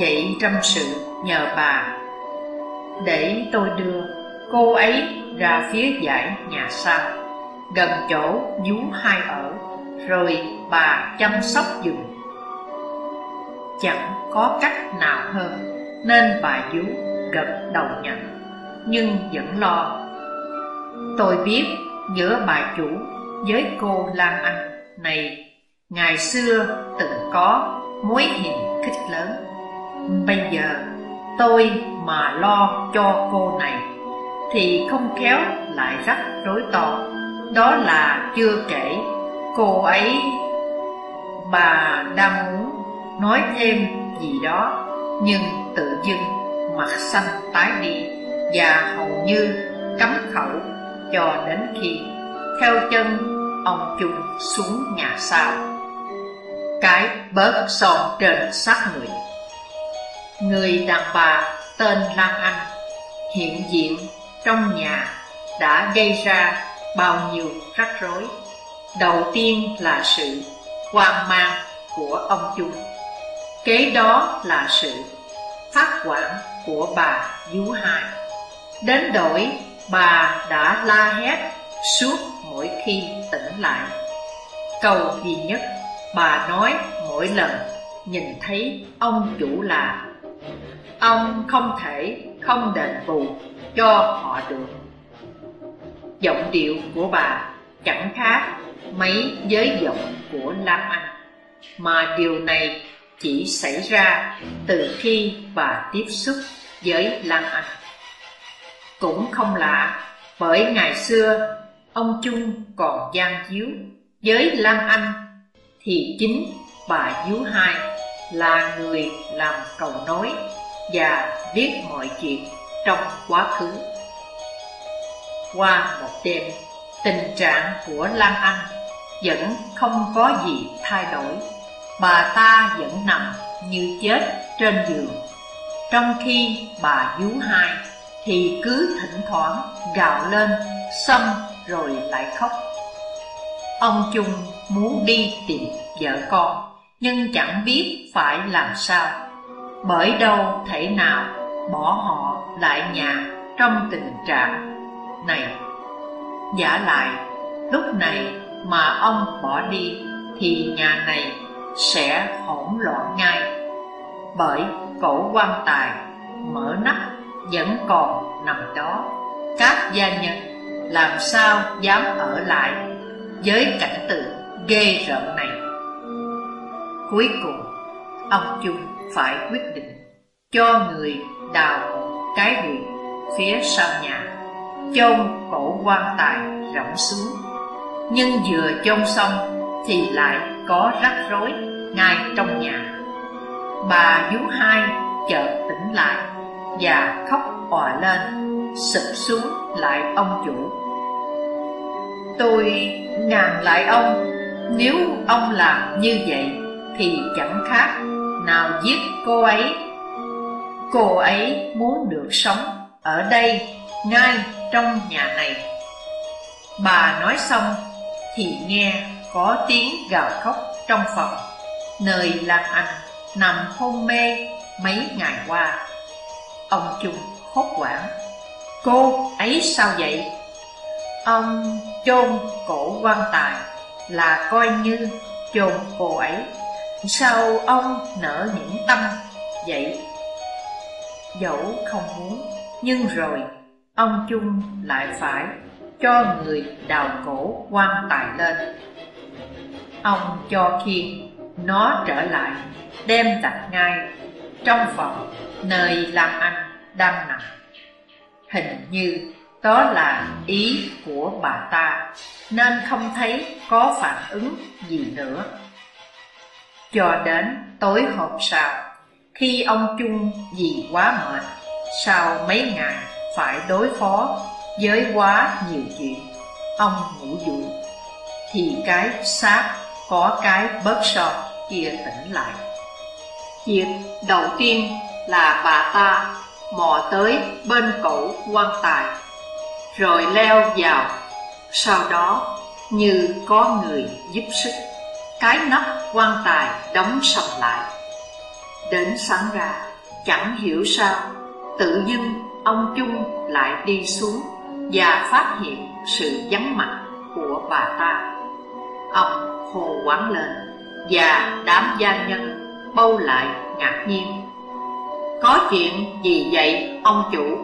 Speaker 1: Vậy trăm sự nhờ bà. Để tôi đưa Cô ấy ra phía dãy nhà sau, Gần chỗ vú hai ở, Rồi bà chăm sóc giùm. Chẳng có cách nào hơn, Nên bà vú gật đầu nhận, Nhưng vẫn lo. Tôi biết giữa bà chủ với cô Lan Anh. Này, Ngày xưa từng có mối hiềm khích lớn. Bây giờ tôi mà lo cho cô này thì không khéo lại rắc rối to. Đó là chưa kể cô ấy, Bà đang muốn nói thêm gì đó, Nhưng tự dưng mặt xanh tái đi Và hầu như cấm khẩu cho đến khi theo chân ông chung xuống nhà sau. Cái bớt son trên xác người. Người đàn bà tên Lan Anh hiện diện trong nhà đã gây ra bao nhiêu rắc rối. Đầu tiên là sự hoang mang của ông chung kế đó là sự phát quản của bà Dú Hai. Đến đổi bà đã la hét suốt mỗi khi tỉnh lại. Câu duy nhất, bà nói mỗi lần nhìn thấy ông chủ là, Ông không thể không đền bù cho họ được. Giọng điệu của bà chẳng khác mấy giới giọng của Lam Anh, Mà điều này chỉ xảy ra từ khi bà tiếp xúc với Lam Anh. Cũng không lạ bởi ngày xưa ông Trung còn gian chiếu với Lan Anh thì chính bà Dú Hai là người làm cầu nối và biết mọi chuyện trong quá khứ. Qua một đêm, tình trạng của Lan Anh vẫn không có gì thay đổi. Bà ta vẫn nằm như chết trên giường, trong khi bà Dú Hai thì cứ thỉnh thoảng gào lên, xâm rồi lại khóc. Ông Trung muốn đi tìm vợ con, nhưng chẳng biết phải làm sao, bởi đâu thể nào bỏ họ lại nhà trong tình trạng này. Giả lại, lúc này mà ông bỏ đi thì nhà này sẽ hỗn loạn ngay, bởi cổ quan tài mở nắp vẫn còn nằm đó. Các gia nhân làm sao dám ở lại với cảnh tượng ghê rợn này. Cuối cùng, ông Chung phải quyết định cho người đào cái huyệt phía sau nhà, chôn cổ quan tài rộng xuống. Nhưng vừa chôn xong thì lại có rắc rối ngay trong nhà. Bà vú hai chợt tỉnh lại và khóc òa lên, sụp xuống lại ông chủ. Tôi ngàn lại ông Nếu ông làm như vậy Thì chẳng khác nào giết cô ấy. Cô ấy muốn được sống ở đây Ngay trong nhà này. Bà nói xong Thì nghe có tiếng gào khóc trong phòng Nơi Lan Anh nằm hôn mê mấy ngày qua. Ông Trung hốt quảng Cô ấy sao vậy? Ông chôn cổ quan tài là coi như chôn cô ấy Sao ông nở những tâm vậy? Dẫu không muốn, Nhưng rồi ông Chung lại phải cho người đào cổ quan tài lên Ông cho khiên nó trở lại, Đem đặt ngay trong phòng nơi làm Anh đang nằm. Hình như đó là ý của bà ta, Nên không thấy có phản ứng gì nữa. Cho đến tối hôm sau, Khi ông Chung vì quá mệt, Sau mấy ngày phải đối phó với quá nhiều chuyện, Ông ngủ dụi Thì cái xác có cái bớt sọt kia tỉnh lại. Việc đầu tiên là bà ta mò tới bên cổ quan tài, rồi leo vào. Sau đó, như có người giúp sức, Cái nắp quan tài đóng sầm lại. Đến sáng ra, chẳng hiểu sao, Tự dưng ông Chung lại đi xuống Và phát hiện sự vắng mặt của bà ta. Ông hồ quán lên Và đám gia nhân bâu lại ngạc nhiên. Có chuyện gì vậy, ông chủ?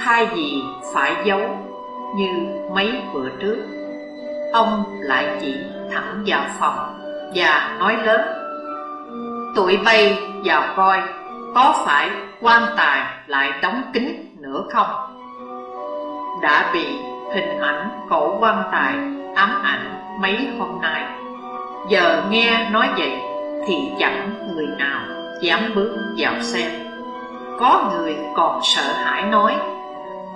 Speaker 1: Thay vì phải giấu như mấy bữa trước, Ông lại chỉ thẳng vào phòng và nói lớn, Tụi bay vào coi có phải quan tài lại đóng kín nữa không? Đã bị hình ảnh cổ quan tài ám ảnh mấy hôm nay, Giờ nghe nói vậy thì chẳng người nào dám bước vào xem. Có người còn sợ hãi nói,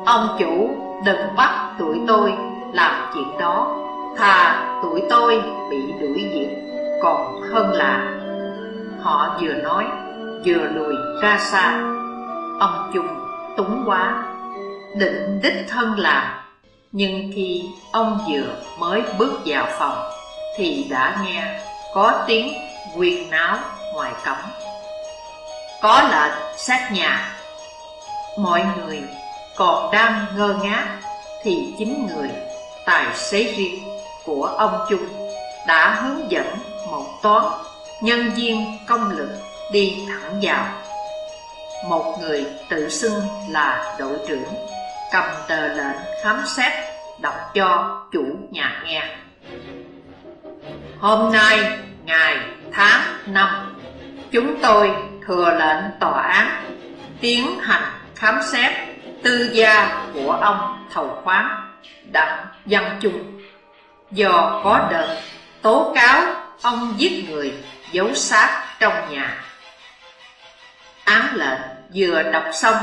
Speaker 1: Ông chủ, đừng bắt tuổi tôi, làm chuyện đó Thà tuổi tôi bị đuổi diệt còn hơn là. Họ vừa nói, vừa lùi ra xa. Ông Trung túng quá, Định đích thân làm Nhưng khi ông vừa mới bước vào phòng Thì đã nghe có tiếng quyền náo ngoài cổng. Có lệnh sát nhà. Mọi người còn đang ngơ ngác Thì chính người tài xế riêng của ông Trung Đã hướng dẫn một toán nhân viên công lực đi thẳng vào. Một người tự xưng là đội trưởng Cầm tờ lệnh khám xét đọc cho chủ nhà nghe. Hôm nay, ngày, tháng, năm Chúng tôi thừa lệnh tòa án, Tiến hành khám xét tư gia của ông thầu khoáng Đặng Văn Trung Do có đợt tố cáo, ông giết người giấu xác trong nhà. Án lệnh vừa đọc xong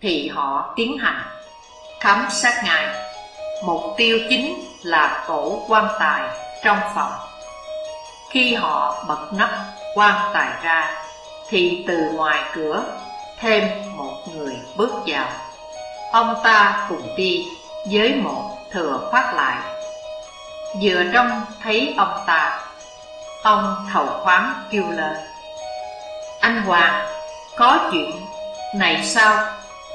Speaker 1: Thì họ tiến hành khám xét ngài Mục tiêu chính là cổ quan tài trong phòng. Khi họ bật nắp quan tài ra thì từ ngoài cửa thêm một người bước vào. Ông ta cùng đi với một thừa phát lại. Vừa trong thấy ông ta Ông thầu khoáng kêu lên. Anh Hoàng, có chuyện này sao?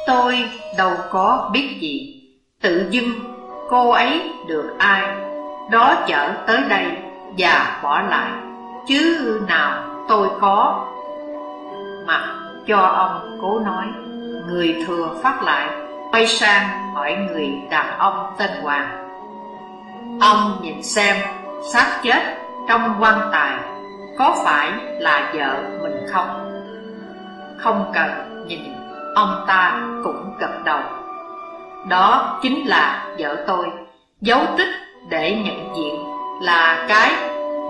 Speaker 1: Tôi đâu có biết gì. Tự dưng cô ấy được ai Đó chở tới đây và bỏ lại Chứ nào tôi có cho ông cố nói. Người thừa phát lại, Quay sang hỏi người đàn ông tên Hoàng. Ông nhìn xem, xác chết trong quan tài, Có phải là vợ mình không? Không cần nhìn, Ông ta cũng gật đầu. Đó chính là vợ tôi, Dấu tích để nhận diện là cái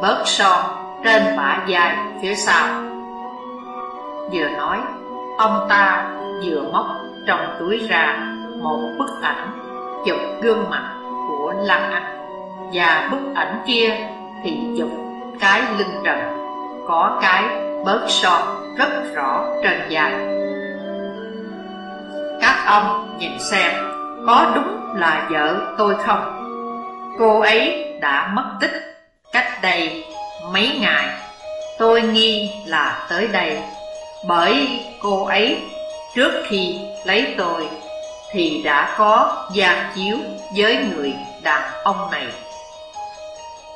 Speaker 1: bớt son trên bả vai phía sau. Vừa nói, ông ta vừa móc trong túi ra một bức ảnh chụp gương mặt của Lan Anh. Và bức ảnh kia thì chụp cái lưng trần Có cái bớt son rất rõ trên dài Các ông nhìn xem có đúng là vợ tôi không? Cô ấy đã mất tích cách đây mấy ngày. Tôi nghi là tới đây. Bởi cô ấy trước khi lấy tôi Thì đã có gian chiếu với người đàn ông này.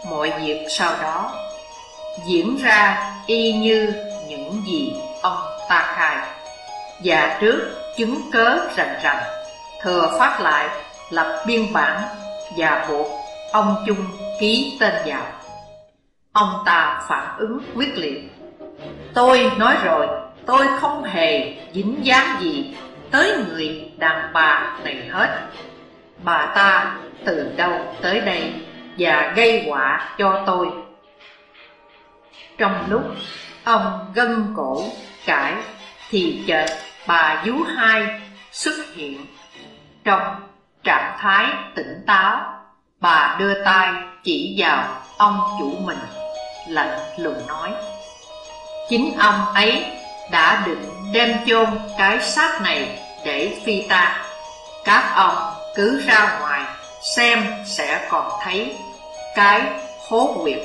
Speaker 1: Mọi việc sau đó diễn ra y như những gì ông ta khai. Và trước chứng cớ rành rành Thừa phát lại lập biên bản và buộc ông Trung ký tên vào. Ông ta phản ứng quyết liệt. Tôi nói rồi, tôi không hề dính dáng gì tới người đàn bà này hết. Bà ta từ đâu tới đây và gây họa cho tôi. Trong lúc ông gân cổ cãi Thì chợt bà vú hai xuất hiện. Trong trạng thái tỉnh táo, Bà đưa tay chỉ vào ông chủ mình, Lạnh lùng nói, Chính ông ấy đã định đem chôn cái xác này để phi ta Các ông cứ ra ngoài xem sẽ còn thấy cái hố quyệt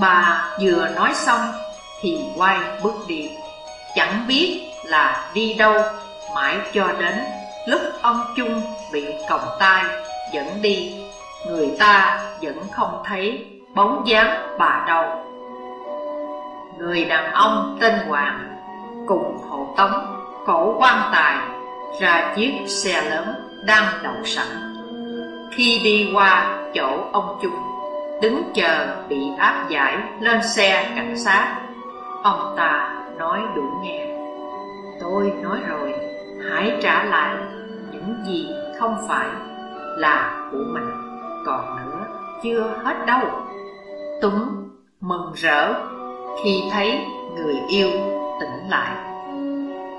Speaker 1: Bà vừa nói xong thì quay bước đi. Chẳng biết là đi đâu mãi cho đến lúc ông Trung bị còng tay dẫn đi. Người ta vẫn không thấy bóng dáng bà đâu. Người đàn ông tên Hoàng, cùng hộ tống, cổ quan tài, ra chiếc xe lớn đang đậu sẵn. Khi đi qua chỗ ông Trung Đứng chờ bị áp giải lên xe cảnh sát, Ông ta nói đủ nghe. Tôi nói rồi, Hãy trả lại những gì không phải là của mình, Còn nữa chưa hết đâu. Tuấn mừng rỡ khi thấy người yêu tỉnh lại.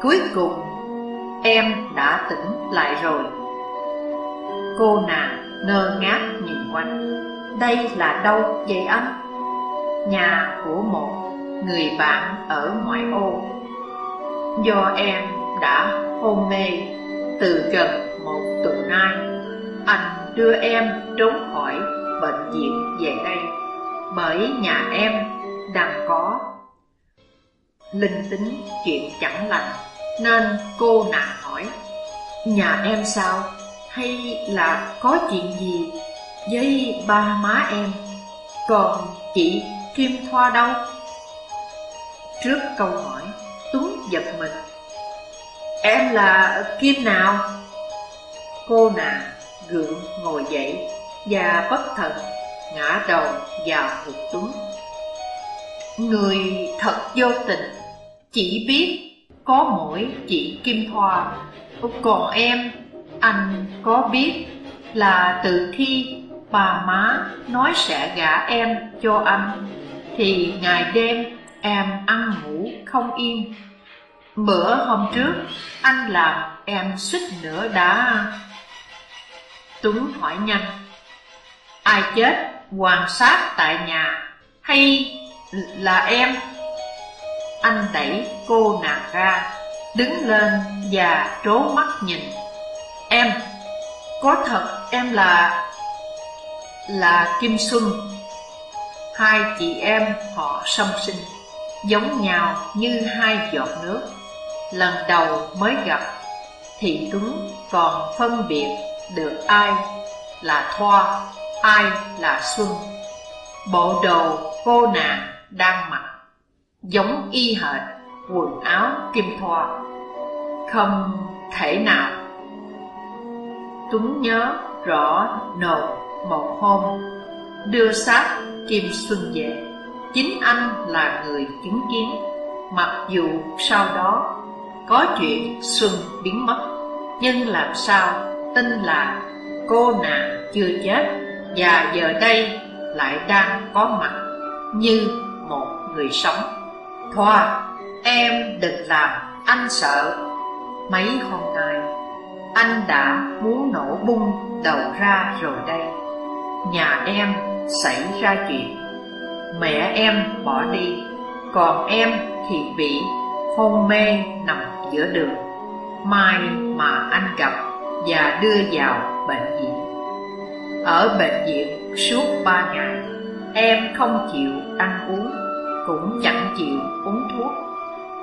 Speaker 1: Cuối cùng, em đã tỉnh lại rồi. Cô nàng ngơ ngác nhìn quanh. Đây là đâu vậy anh? Nhà của một người bạn ở ngoại ô. Do em đã hôn mê từ gần một tuần nay, Anh đưa em trốn khỏi bệnh viện về đây Bởi nhà em đang có linh tính chuyện chẳng lành Nên cô nàng hỏi Nhà em sao? Hay là có chuyện gì với ba má em? Còn chị Kim Thoa đâu? Trước câu hỏi, Tuấn giật mình Em là Kim nào? Cô nàng gượng ngồi dậy và bất thần ngã đầu vào ngực Tuấn Người thật vô tình Chỉ biết có mỗi chị Kim Thoa. Còn em, anh có biết là từ khi bà má nói sẽ gả em cho anh Thì ngày đêm em ăn ngủ không yên. Bữa hôm trước anh làm em suýt nữa đã. Tuấn hỏi nhanh Ai chết hoàn sát tại nhà hay là em. Anh đẩy cô nàng ra Đứng lên và trố mắt nhìn. Em, có thật em là Là Kim Xuân. Hai chị em họ song sinh Giống nhau như hai giọt nước. Lần đầu mới gặp Thì Tuấn còn phân biệt được ai là Thoa, ai là Xuân. Bộ đồ cô nàng đang mặc Giống y hệt, quần áo kim thoa. Không thể nào. Tuấn nhớ rõ nộp một hôm, Đưa xác Kim Xuân về. Chính anh là người chứng kiến. Mặc dù sau đó có chuyện Xuân biến mất, Nhưng làm sao tin là cô nàng chưa chết Và giờ đây lại đang có mặt như người sống. Thoa, em đừng làm anh sợ. Mấy hôm nay anh đã muốn nổ bung đầu ra rồi đây. Nhà em xảy ra chuyện. Mẹ em bỏ đi Còn em thì bị hôn mê nằm giữa đường. Mai mà anh gặp và đưa vào bệnh viện. Ở bệnh viện suốt ba ngày Em không chịu ăn uống. Cũng chẳng chịu uống thuốc.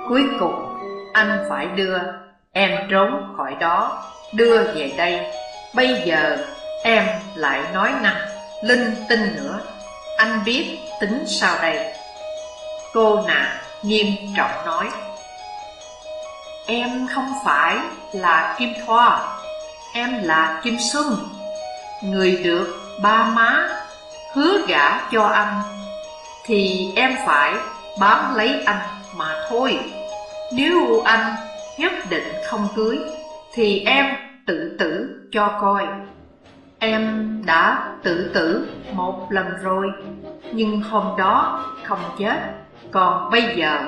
Speaker 1: Cuối cùng, anh phải đưa em trốn khỏi đó, Đưa về đây. Bây giờ, em lại nói năng linh tinh nữa. Anh biết tính sao đây? Cô nàng nghiêm trọng nói. Em không phải là Kim Thoa, Em là Kim Xuân. Người được ba má hứa gả cho anh. Thì em phải bám lấy anh mà thôi. Nếu anh nhất định không cưới, Thì em tự tử cho coi. Em đã tự tử một lần rồi, Nhưng hôm đó không chết. Còn bây giờ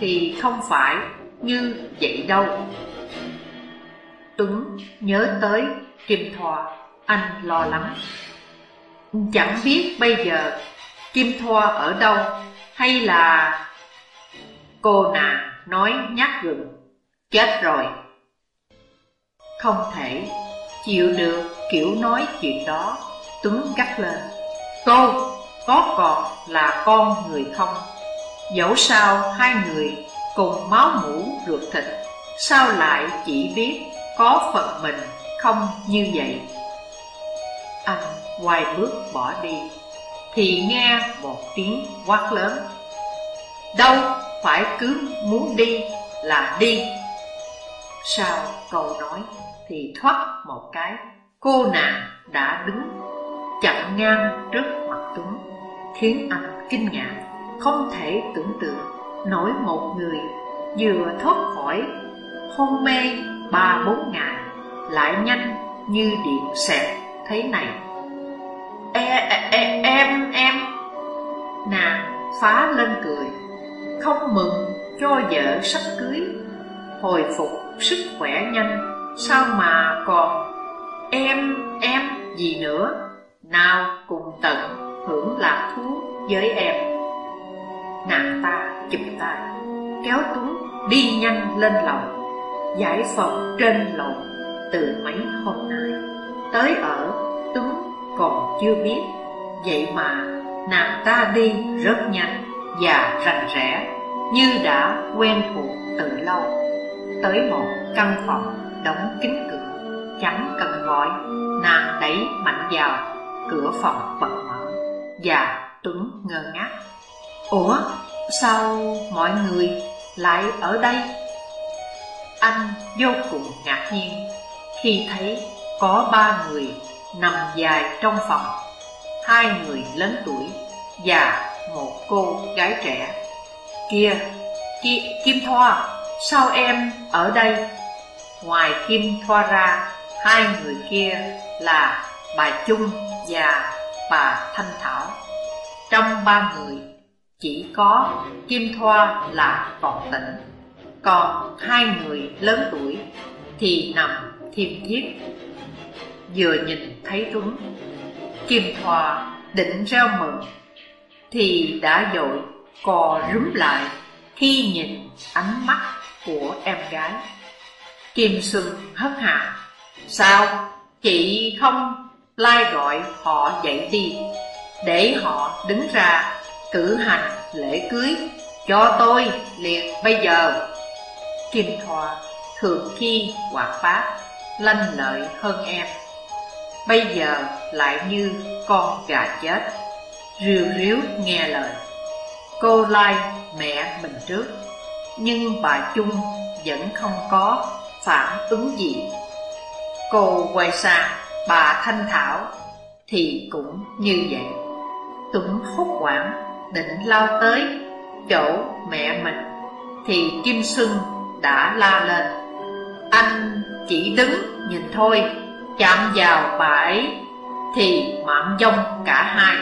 Speaker 1: thì không phải như vậy đâu. Tuấn nhớ tới Kim Thoa, Anh lo lắng. Chẳng biết bây giờ Kim Thoa ở đâu? Hay là Cô nàng nói nhát gừng Chết rồi. Không thể chịu được kiểu nói chuyện đó Tuấn cắt lên. Cô, có còn là con người không? Dẫu sao hai người cùng máu mũ ruột thịt, Sao lại chỉ biết có phận mình không như vậy? Anh ngoài bước bỏ đi. Thì nghe một tiếng quát lớn. Đâu phải cứ muốn đi là đi. Sau câu nói thì thoát một cái, Cô nàng đã đứng chặn ngang trước mặt Tuấn Khiến anh kinh ngạc, Không thể tưởng tượng nổi một người vừa thoát khỏi. Hôn mê ba bốn ngày, Lại nhanh như điện xẹt thế này e, e, e, Em, em. Nàng phá lên cười. Không mừng cho vợ sắp cưới. Hồi phục sức khỏe nhanh. Sao mà còn Em, em gì nữa? Nào cùng tận hưởng lạc thú với em. Nàng ta chụp tay Kéo Tuấn đi nhanh lên lầu. Giải phòng trên lầu từ mấy hôm nay. Tới ở còn chưa biết. Vậy mà nàng ta đi rất nhanh và rành rẽ, Như đã quen thuộc từ lâu. Tới một căn phòng đóng kín cửa, Chẳng cần gọi, Nàng đẩy mạnh vào Cửa phòng bật mở Và Tuấn ngơ ngác. Ủa, sao mọi người lại ở đây? Anh vô cùng ngạc nhiên Khi thấy có ba người nằm dài trong phòng. Hai người lớn tuổi và một cô gái trẻ. Kia, kia Kim Thoa, sao em ở đây? Ngoài Kim Thoa ra, hai người kia là bà Trung và bà Thanh Thảo. Trong ba người, chỉ có Kim Thoa là còn tỉnh. Còn hai người lớn tuổi thì nằm thiêm thiếp vừa nhìn thấy Tuấn Kim Thoa định reo mừng, Thì đã dội cò rúm lại Khi nhìn ánh mắt của em gái. Kim Xuân hất hạ, Sao? Chị không lai gọi họ dậy đi, Để họ đứng ra cử hành lễ cưới Cho tôi liền bây giờ. Kim Thoa thường khi quả bát, Lanh lợi hơn em. Bây giờ lại như con gà chết. Rìu ríu nghe lời. Cô lai mẹ mình trước. Nhưng bà Chung vẫn không có phản ứng gì. Cô quay sang bà Thanh Thảo Thì cũng như vậy. Tuấn hốt quảng định lao tới chỗ mẹ mình Thì Kim Xuân đã la lên. Anh chỉ đứng nhìn thôi chạm vào bà ấy thì mạng dông cả hai.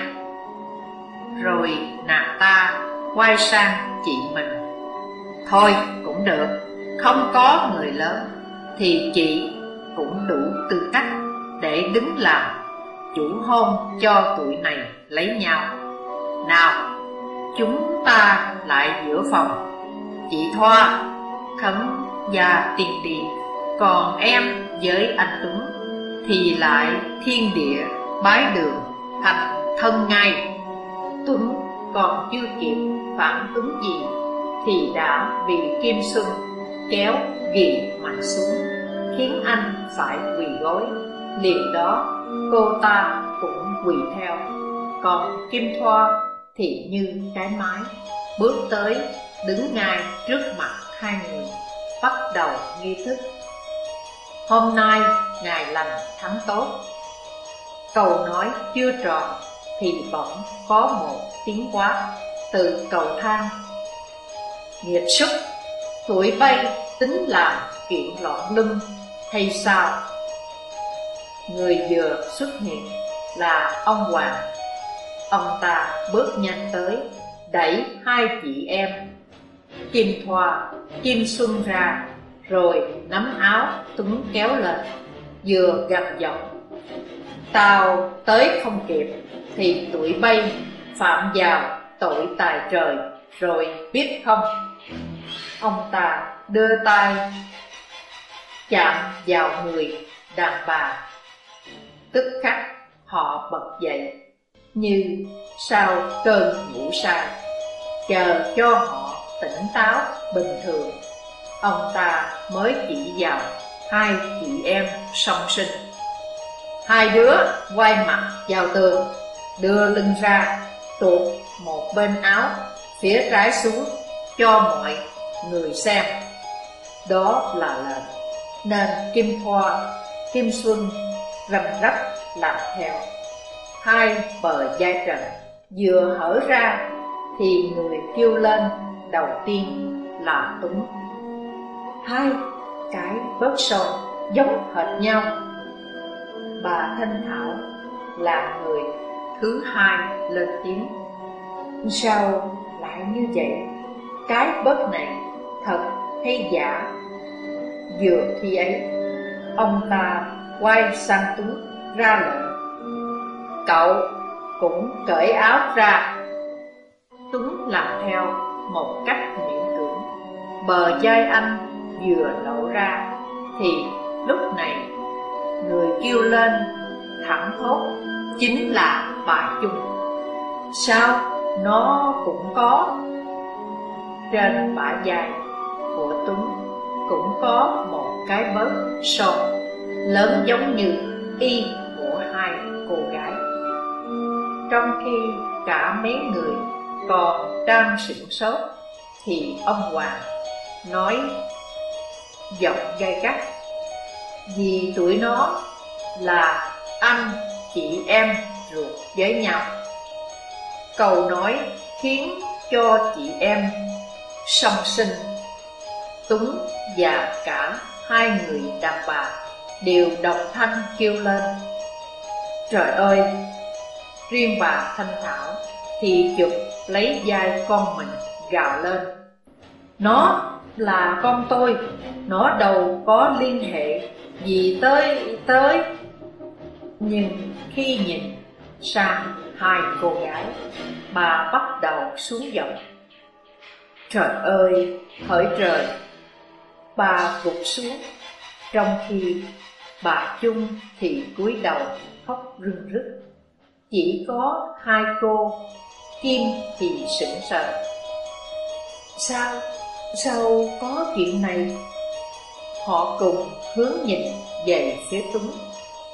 Speaker 1: Rồi nàng ta quay sang chị mình. Thôi cũng được, không có người lớn thì chị cũng đủ tư cách để đứng làm chủ hôn cho tụi này lấy nhau. Nào, chúng ta lại giữa phòng. Chị thoa, khấn và tiền tiền còn em với anh tuấn thì lại thiên địa bái đường thành thân ngay. Tuấn còn chưa kịp phản ứng gì thì đã bị Kim Xuân kéo ghì mạnh xuống, khiến anh phải quỳ gối. Liền đó, cô ta cũng quỳ theo. Còn Kim Thoa thì như cái mái, bước tới đứng ngay trước mặt hai người, bắt đầu nghi thức. Hôm nay ngày lành tháng tốt. Cầu nói chưa tròn Thì bỗng có một tiếng quát Từ cầu thang. Nghiệp sức Tuổi bay tính làm chuyện loạn lưng Hay sao? Người vừa xuất hiện là ông Hoàng. Ông ta bước nhanh tới Đẩy hai chị em. Kim Thoa, Kim Xuân ra rồi, nắm áo Tuấn kéo lên. Vừa gặp giọng, Tao tới không kịp, Thì tuổi bay phạm vào tội tài trời, Rồi biết không? Ông ta đưa tay Chạm vào người đàn bà. Tức khắc, họ bật dậy, Như sau cơn ngủ say, Chờ cho họ tỉnh táo bình thường ông ta mới chỉ vào hai chị em song sinh. Hai đứa quay mặt vào tường, đưa lưng ra, tuột một bên áo phía trái xuống cho mọi người xem. Đó là lệnh, nên Kim Thoa, Kim Xuân rầm rắp làm theo. Hai bờ vai trần vừa hở ra thì người kêu lên đầu tiên là Tuấn hai cái vớt son giống hệt nhau. Bà Thanh Thảo là người thứ hai lên tiếng. Sao lại như vậy? Cái bớt này thật hay giả? Vừa khi ấy, ông ta quay sang tú ra lệnh. Cậu cũng cởi áo ra. Tú làm theo một cách miễn cưỡng. Bờ vai anh vừa lộ ra, Thì lúc này người kêu lên thẳng thốt, Chính là bà Chung. Sao? Nó cũng có. Trên bả dài của Tuấn cũng có một cái bớt son, Lớn giống như y của hai cô gái. Trong khi cả mấy người còn đang sửng sốt, Thì ông Hoàng nói giọng gai gắt. Vì tuổi nó là anh, chị em ruột với nhau. Câu nói khiến cho chị em song sinh Tuấn và cả hai người đàn bà đều đồng thanh kêu lên. Trời ơi! Riêng bà Thanh Thảo thì chụp lấy vai con mình gào lên. Nó là con tôi, nó đâu có liên hệ gì tới tới Nhưng khi nhìn sang hai cô gái, bà bắt đầu xuống giọng Trời ơi, hỡi trời! Bà gục xuống, trong khi bà Chung thì cúi đầu khóc rưng rức. Chỉ có hai cô, Kim thì sững sờ. Sao, sao có chuyện này? Họ cùng hướng nhìn về phía Tuấn,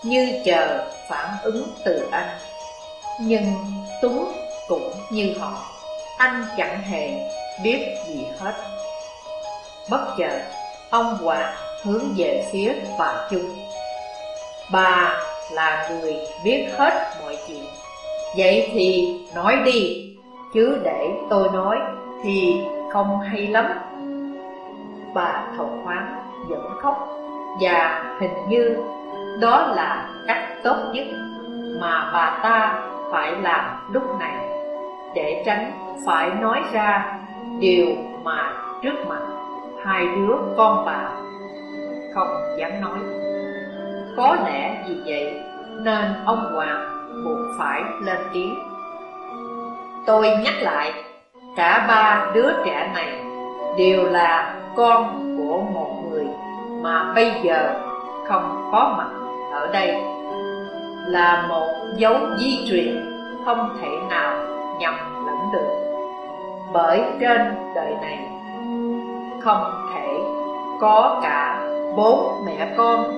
Speaker 1: như chờ phản ứng từ anh. Nhưng Tuấn cũng như họ, anh chẳng hề biết gì hết. Bất chợt, ông Hoàng hướng về phía bà Chung. Bà là người biết hết mọi chuyện Vậy thì nói đi Chứ để tôi nói thì không hay lắm. Bà thầu khoáng vẫn khóc Và hình như đó là cách tốt nhất Mà bà ta phải làm lúc này Để tránh phải nói ra điều mà trước mặt hai đứa con bà không dám nói. Có lẽ vì vậy nên ông Hoàng buộc phải lên tiếng. Tôi nhắc lại, cả ba đứa trẻ này đều là con của một người mà bây giờ không có mặt ở đây Là một dấu di truyền không thể nào nhầm lẫn được Bởi trên đời này không thể có cả bốn mẹ con,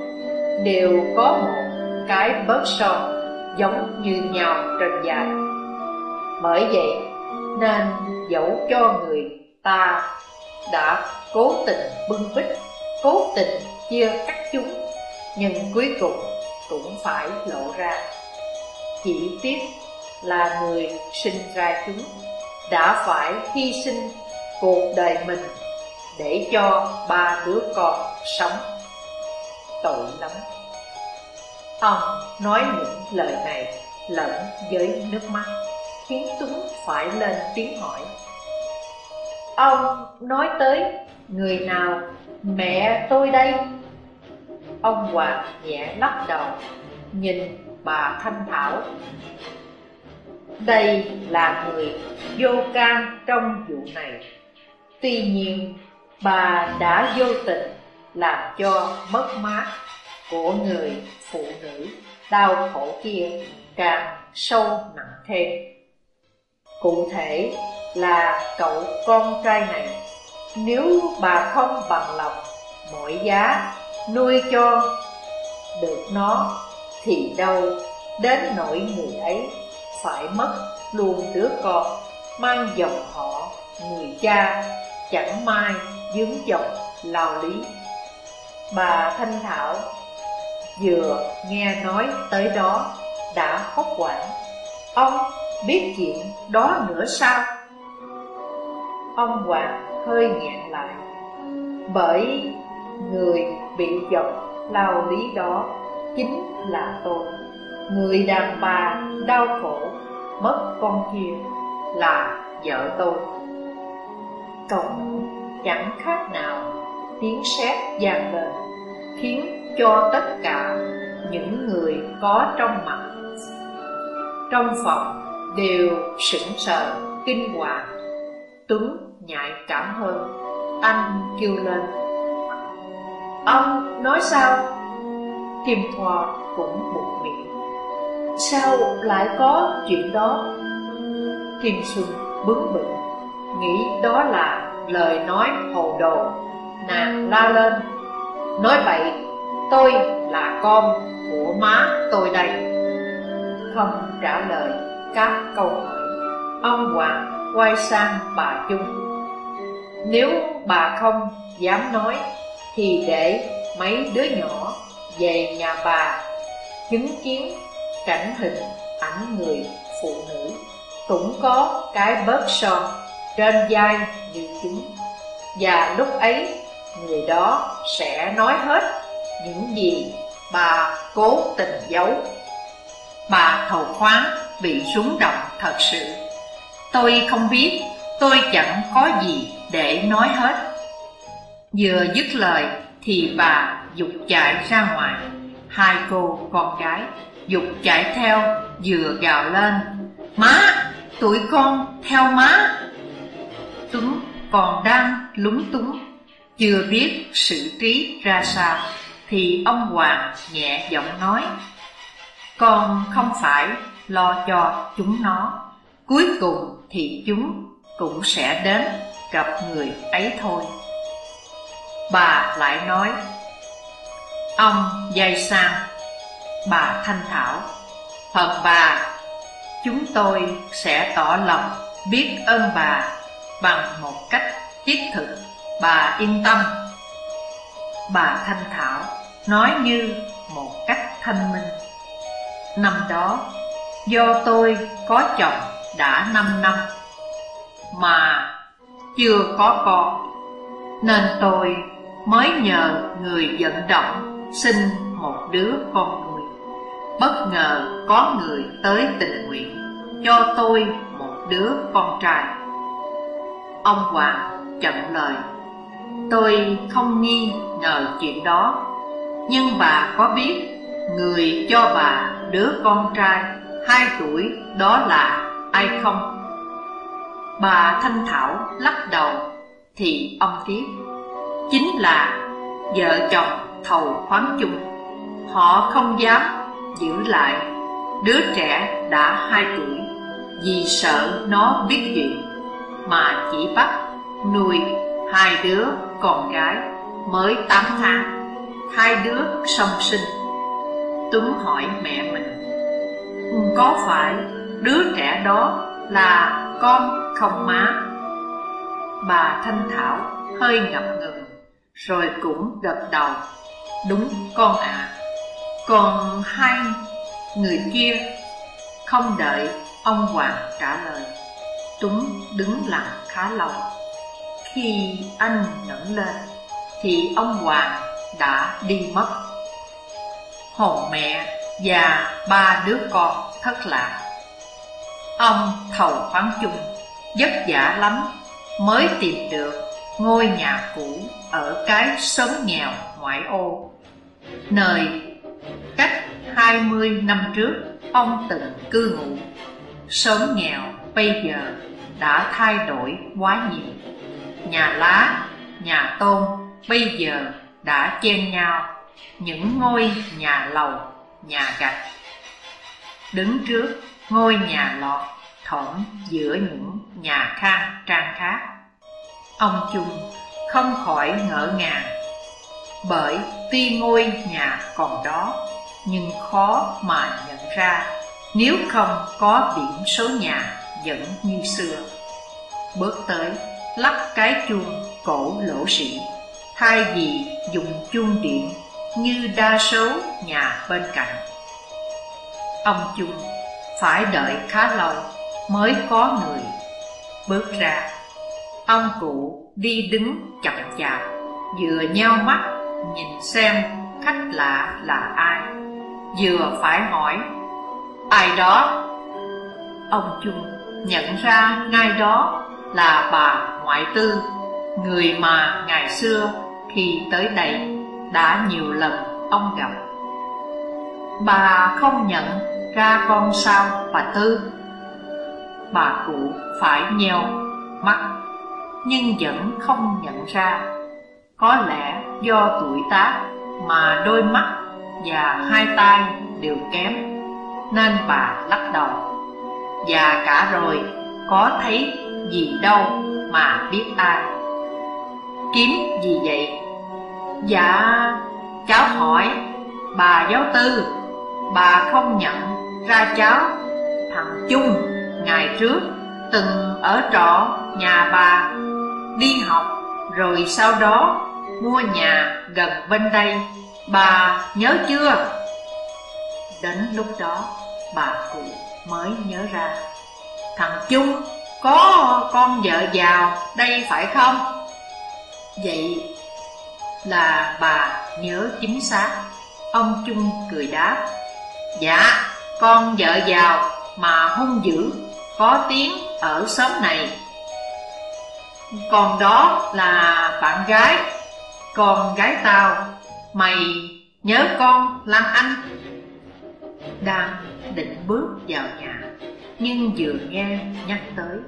Speaker 1: đều có một cái bớt son giống như nhau trên dài. Bởi vậy nên dẫu cho người ta đã cố tình bưng bít, cố tình chia cắt chúng, nhưng cuối cùng cũng phải lộ ra. Chỉ tiếc là người sinh ra chúng đã phải hy sinh cuộc đời mình để cho ba đứa con sống tội lắm. Ông nói những lời này lẫn với nước mắt, khiến Tuấn phải lên tiếng hỏi. Ông nói tới người nào mẹ tôi đây? Ông Hoàng nhẹ lắc đầu, nhìn bà Thanh Thảo. Đây là người vô can trong vụ này. Tuy nhiên, bà đã vô tình làm cho mất mát của người phụ nữ đau khổ kia càng sâu nặng thêm. Cụ thể là cậu con trai này, nếu bà không bằng lòng mọi giá nuôi cho được nó thì đâu đến nỗi người ấy phải mất luôn đứa con mang dòng họ người cha chẳng mai dướng dòng lao lý. Bà thanh thảo Vừa nghe nói tới đó đã hốt quản Ông biết chuyện đó nữa sao? Ông Hoàng hơi nghẹn lại, Bởi người bị dọc lao lý đó chính là tôi. Người đàn bà đau khổ, mất con kia là vợ tôi. Cộng chẳng khác nào tiếng sét vang lên, Khiến cho tất cả những người có trong mặt. Trong phòng đều sững sờ, kinh hoàng. Tuấn nhạy cảm hơn, Anh kêu lên. Ông nói sao? Kim Thoa cũng buộc miệng. Sao lại có chuyện đó? Kim Xuân bướng bỉnh, Nghĩ đó là lời nói hồ đồ. Nàng la lên, Nói vậy tôi là con của má tôi đây. Không trả lời các câu hỏi. Ông Hoàng quay sang bà Trung Nếu bà không dám nói, Thì để mấy đứa nhỏ về nhà bà, Chứng kiến cảnh hình ảnh người phụ nữ Cũng có cái bớt son trên vai như chúng. Và lúc ấy, người đó sẽ nói hết những gì bà cố tình giấu. Bà thầu khoáng bị rúng động thật sự. Tôi không biết, tôi chẳng có gì để nói hết. Vừa dứt lời thì bà dục chạy ra ngoài. Hai cô con gái dục chạy theo vừa gào lên. Má, tụi con theo má. Tuấn còn đang lúng túng Chưa biết sự trí ra sao Thì ông Hoàng nhẹ giọng nói Con không phải lo cho chúng nó. Cuối cùng thì chúng cũng sẽ đến gặp người ấy thôi. Bà lại nói, Ông dây sang, Bà Thanh Thảo Phật bà, Chúng tôi sẽ tỏ lòng biết ơn bà Bằng một cách thiết thực. Bà yên tâm. Bà Thanh Thảo nói như một cách thanh minh. Năm đó Do tôi có chồng đã 5 năm, Mà chưa có con, Nên tôi mới nhờ người vận động sinh một đứa con nuôi Bất ngờ có người tới tình nguyện cho tôi một đứa con trai. Ông Hoàng chậm lời, Tôi không nghi ngờ chuyện đó, Nhưng bà có biết người cho bà đứa con trai hai tuổi, đó là ai không? Bà Thanh Thảo lắc đầu, thì ông tiếp. Chính là vợ chồng thầu khoáng chung. Họ không dám giữ lại đứa trẻ đã hai tuổi Vì sợ nó biết chuyện, Mà chỉ bắt nuôi hai đứa con gái mới tám tháng. Hai đứa song sinh. Tuấn hỏi mẹ mình. Có phải đứa trẻ đó là con không má? Bà Thanh Thảo hơi ngập ngừng, Rồi cũng gật đầu Đúng con ạ à. Còn hai người kia Không đợi ông Hoàng trả lời, Tuấn đứng lặng khá lâu Khi anh ngẩng lên Thì ông Hoàng đã đi mất Hồn mẹ và ba đứa con thất lạc. Ông thầu khoáng chung vất vả lắm Mới tìm được ngôi nhà cũ ở cái xóm nghèo ngoại ô. Nơi cách 20 năm trước ông từng cư ngụ. Xóm nghèo bây giờ đã thay đổi quá nhiều. Nhà lá, nhà tôn bây giờ đã chen nhau. Những ngôi nhà lầu, nhà gạch. Đứng trước, ngôi nhà lọt thỏm giữa những nhà khang trang khác Ông chung không khỏi ngỡ ngàng, Bởi tuy ngôi nhà còn đó, Nhưng khó mà nhận ra Nếu không có biển số nhà vẫn như xưa. Bước tới, lắp cái chuông cổ lỗ sĩ, Thay vì dùng chuông điện như đa số nhà bên cạnh. Ông Chung phải đợi khá lâu mới có người. Bước ra, Ông cụ đi đứng chậm chạp, Vừa nheo mắt, nhìn xem khách lạ là ai, Vừa phải hỏi, Ai đó? Ông Chung nhận ra ngay đó là bà ngoại tư, Người mà ngày xưa khi tới đây đã nhiều lần ông gặp. Bà không nhận ra con sao bà Tư. Bà cụ phải nheo mắt, Nhưng vẫn không nhận ra. Có lẽ do tuổi tác mà đôi mắt và hai tay đều kém, Nên bà lắc đầu. Và cả rồi, có thấy gì đâu mà biết ai. Kiếm gì vậy? Dạ, cháu hỏi Bà giáo tư Bà không nhận ra cháu Thằng Chung ngày trước từng ở trọ nhà bà Đi học rồi sau đó mua nhà gần bên đây Bà nhớ chưa? Đến lúc đó bà cụ mới nhớ ra Thằng Chung có con vợ giàu đây phải không? Vậy là bà nhớ chính xác. Ông Trung cười đáp. Dạ, con vợ giàu mà hung dữ Có tiếng ở xóm này. Còn đó là bạn gái Con gái tao. Mày nhớ con Lan Anh. Đang định bước vào nhà Nhưng vừa nghe nhắc tới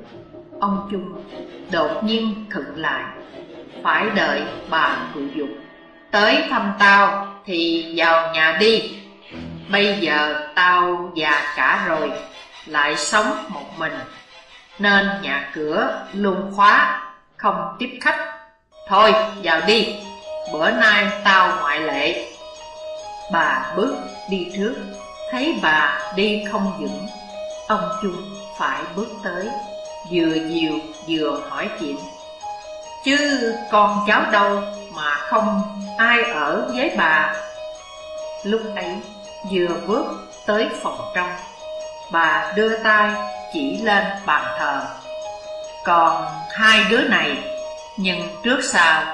Speaker 1: Ông Trung đột nhiên khựng lại. Phải đợi bà cụ dục. Tới thăm tao thì vào nhà đi. Bây giờ tao già cả rồi, Lại sống một mình. Nên nhà cửa luôn khóa, Không tiếp khách. Thôi, vào đi. Bữa nay tao ngoại lệ. Bà bước đi trước. Thấy bà đi không vững, Ông chung phải bước tới. Vừa dìu vừa hỏi chuyện. Chứ con cháu đâu mà không ai ở với bà. Lúc ấy, vừa bước tới phòng trong, Bà đưa tay chỉ lên bàn thờ. Còn hai đứa này, Nhưng trước sau,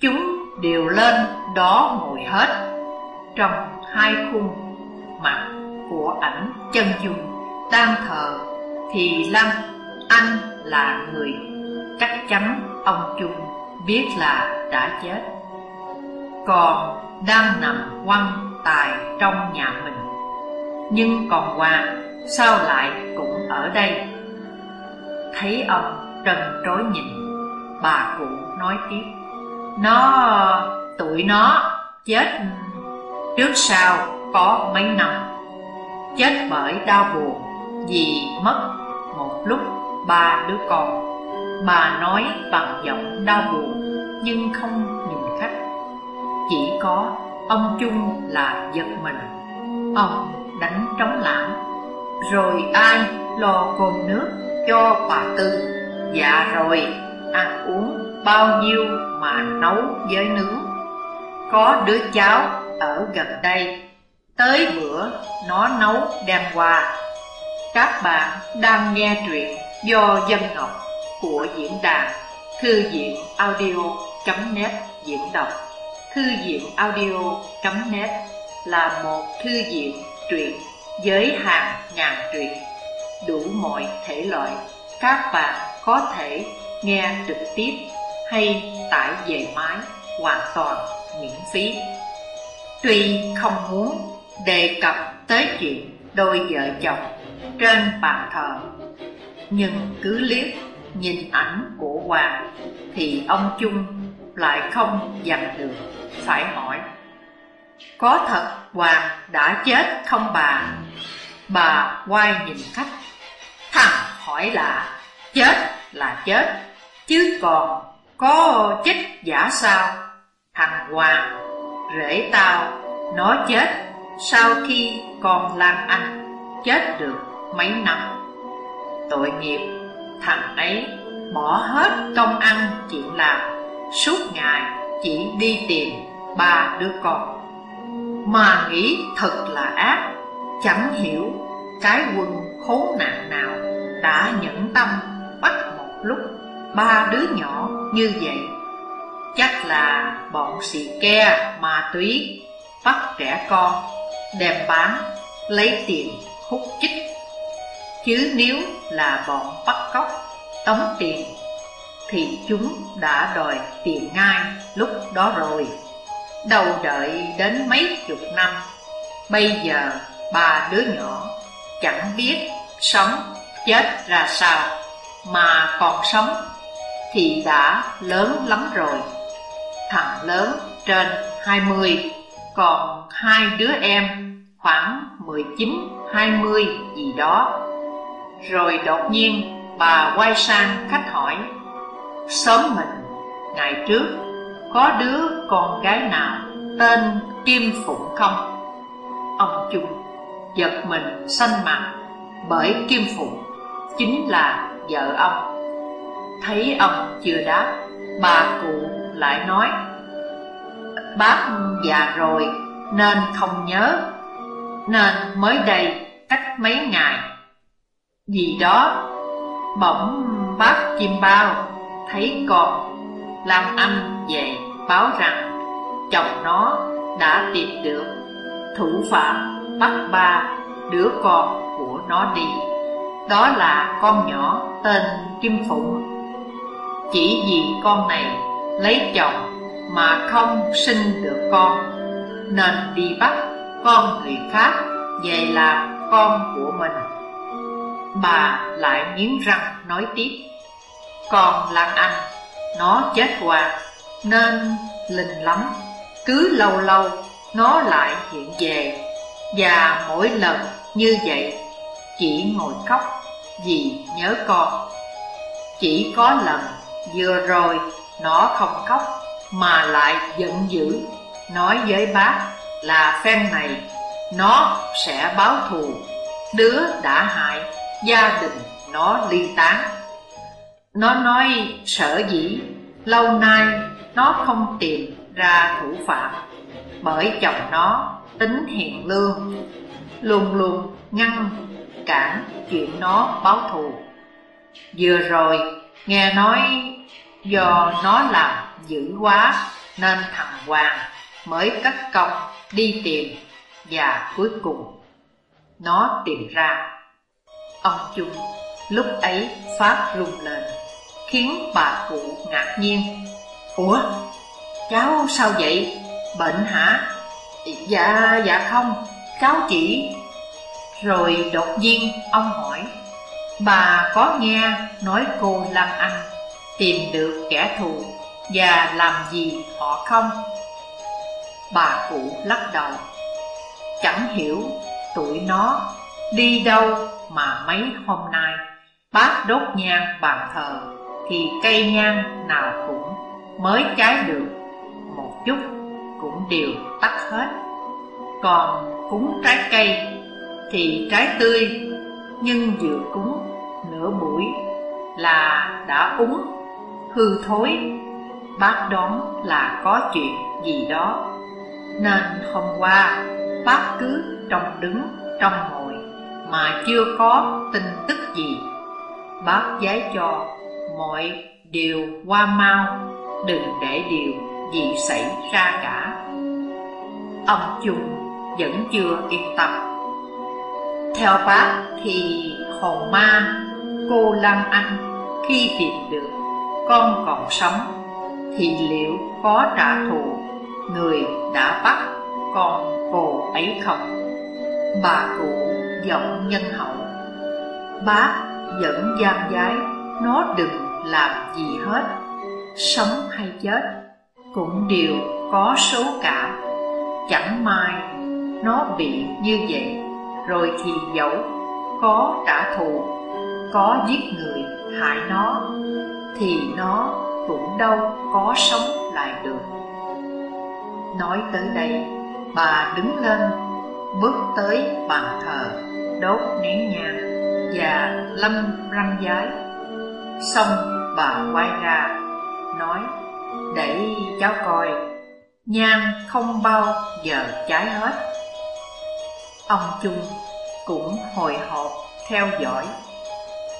Speaker 1: Chúng đều lên đó ngồi hết Trong hai khung mặt của ảnh chân dung đang thờ Thì Lâm, Anh là người chắc chắn ông Trung biết là đã chết. Còn đang nằm quăng tài trong nhà mình. Nhưng còn hòa sao lại cũng ở đây? Thấy ông trần trối nhìn Bà cụ nói tiếp. Nó, tụi nó chết trước sau có mấy năm. Chết bởi đau buồn vì mất một lúc ba đứa con. Bà nói bằng giọng đau buồn nhưng không nhìn khách. Chỉ có ông Chung là giật mình. Ông đánh trống lãng Rồi ai lo cơm nước cho bà Tư? Dạ rồi, ăn uống bao nhiêu mà nấu với nướng? Có đứa cháu ở gần đây. Tới bữa nó nấu đem qua. Các bạn đang nghe truyện do Dân Ngọc của diễn đàn thư viện audio.net diễn đọc. Thư viện audio.net là một thư viện truyện giới hạn ngàn truyện, đủ mọi thể loại. Các bạn có thể nghe trực tiếp hay tải về máy hoàn toàn miễn phí. Tuy không muốn đề cập tới chuyện đôi vợ chồng trên bàn thờ, nhưng cứ liếc nhìn ảnh của Hoàng Thì ông chung lại không dằn được, Phải hỏi, Có thật Hoàng đã chết không bà? Bà quay nhìn khách, Thằng hỏi là, Chết là chết, Chứ còn có chết giả sao? Thằng Hoàng Rể tao Nó chết, Sau khi con Lan Anh Chết được mấy năm Tội nghiệp Thằng ấy bỏ hết công ăn chuyện làm Suốt ngày chỉ đi tìm ba đứa con Mà nghĩ thật là ác Chẳng hiểu cái quân khốn nạn nào Đã nhẫn tâm bắt một lúc ba đứa nhỏ như vậy Chắc là bọn xì ke, ma túy Bắt trẻ con đem bán, lấy tiền hút chích. Chứ nếu là bọn bắt cóc, tống tiền, thì chúng đã đòi tiền ngay lúc đó rồi. Đâu đợi đến mấy chục năm, bây giờ ba đứa nhỏ chẳng biết sống chết ra sao, mà còn sống thì đã lớn lắm rồi. Thằng lớn trên 20, còn hai đứa em khoảng 19, 20 gì đó. Rồi đột nhiên bà quay sang khách hỏi, Sớm mình, ngày trước, có đứa con gái nào tên Kim Phụng không? Ông Trung giật mình xanh mặt bởi Kim Phụng chính là vợ ông. Thấy ông chưa đáp, bà cụ lại nói Bác già rồi nên không nhớ Nên mới đây cách mấy ngày gì đó, bỗng bác chim bao thấy con Lam Anh về báo rằng chồng nó đã tìm được thủ phạm bắt ba đứa con của nó đi. Đó là con nhỏ tên Kim Phụng Chỉ vì con này lấy chồng mà không sinh được con, Nên đi bắt con người khác về làm con của mình. Bà lại nghiến răng nói tiếp. Còn Lan Anh, nó chết qua Nên linh lắm. Cứ lâu lâu nó lại hiện về. Và mỗi lần như vậy Chỉ ngồi khóc vì nhớ con. Chỉ có lần vừa rồi nó không khóc mà lại giận dữ nói với bác là phen này nó sẽ báo thù. Đứa đã hại gia đình nó ly tán nó nói sợ dĩ lâu nay nó không tìm ra thủ phạm, bởi chồng nó tính hiền lương, luôn luôn ngăn cản chuyện nó báo thù vừa rồi nghe nói do nó làm dữ quá nên thằng Hoàng mới cất công đi tìm và cuối cùng nó tìm ra. Ông Trung lúc ấy phát rung lên khiến bà cụ ngạc nhiên. Ủa, cháu sao vậy? Bệnh hả? Dạ, dạ không, cháu chỉ... Rồi đột nhiên ông hỏi, bà có nghe nói cô Lăng Anh tìm được kẻ thù và làm gì họ không? Bà cụ lắc đầu Chẳng hiểu tụi nó đi đâu mà mấy hôm nay? Bác đốt nhang bàn thờ Thì cây nhang nào cũng mới cháy được. Một chút cũng đều tắt hết. Còn cúng trái cây thì trái tươi, Nhưng vừa cúng nửa buổi là đã úng hư thối. Bác đoán là có chuyện gì đó. Nên hôm qua bác cứ trong đứng trong ngồi mà chưa có tin tức gì. Bác giái cho, mọi điều qua mau, Đừng để điều gì xảy ra cả. Ông Chung vẫn chưa yên tâm. Theo bác thì hồn ma, cô Lâm Anh khi tìm được con còn sống thì liệu có trả thù người đã bắt con cô ấy không? Bà cụ giọng nhân hậu. Bác vẫn gian giái Nó đừng làm gì hết. Sống hay chết Cũng đều có số cả Chẳng may Nó bị như vậy Rồi thì dẫu Có trả thù Có giết người hại nó Thì nó cũng đâu có sống lại được. Nói tới đây, bà đứng lên, bước tới bàn thờ, đốt nén nhang và lâm răng giái. Xong bà quay ra, nói, để cháu coi, nhang không bao giờ cháy hết. Ông Trung cũng hồi hộp theo dõi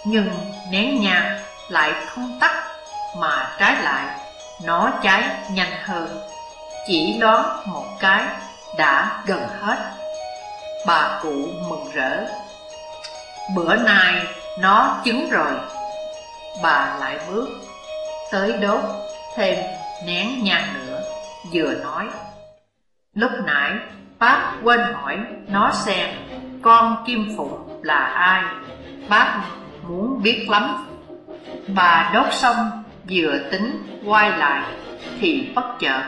Speaker 1: Nhưng nén nhang lại không tắt mà trái lại nó cháy nhanh hơn. Chỉ đoán một cái đã gần hết. Bà cụ mừng rỡ. Bữa nay nó chứng rồi. Bà lại bước Tới đốt thêm nén nhang nữa, Vừa nói. Lúc nãy, bác quên hỏi nó xem Con Kim Phụng là ai. Bác muốn biết lắm. Bà đốt xong, vừa tính quay lại Thì bất chợt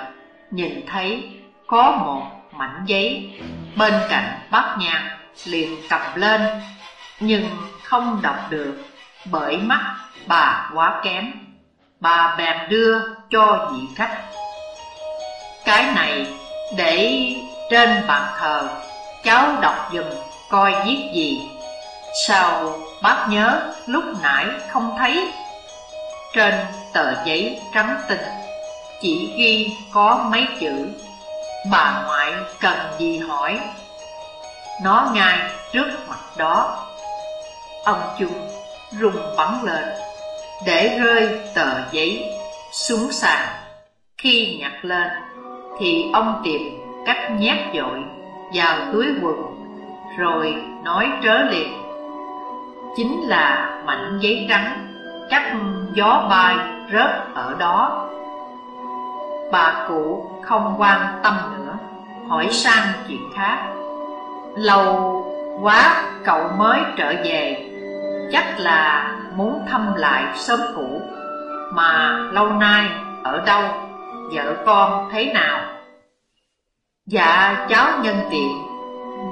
Speaker 1: nhìn thấy có một mảnh giấy. Bên cạnh bát nhang liền cầm lên, Nhưng không đọc được Bởi mắt bà quá kém. Bà bèn đưa cho vị khách. Cái này để trên bàn thờ, Cháu đọc dùm coi viết gì. Sao bác nhớ lúc nãy không thấy? Trên tờ giấy trắng tinh, Chỉ ghi có mấy chữ. Bà ngoại cần gì hỏi? Nó ngay trước mặt đó. Ông chung rung bắn lên, Để rơi tờ giấy xuống sàn. Khi nhặt lên, Thì ông tìm cách nhét dội vào túi quần, Rồi nói trớ liền. Chính là mảnh giấy trắng, Chắc gió bay rớt ở đó. Bà cụ không quan tâm nữa, Hỏi sang chuyện khác. Lâu quá cậu mới trở về, Chắc là muốn thăm lại sớm cũ, Mà lâu nay ở đâu, Vợ con thế nào? Dạ cháu nhân tiện,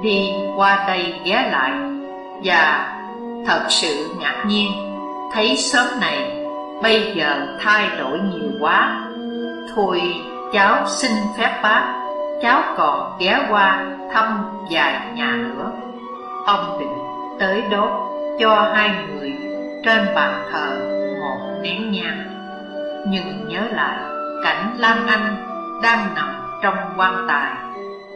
Speaker 1: Đi qua đây ghé lại. Và thật sự ngạc nhiên, Thấy sớm này, Bây giờ thay đổi nhiều quá. Thôi cháu xin phép bác, Cháu còn ghé qua thăm vài nhà nữa. Ông định tới đốt cho hai người trên bàn thờ một nén nhang. Nhưng nhớ lại, cảnh Lan Anh đang nằm trong quan tài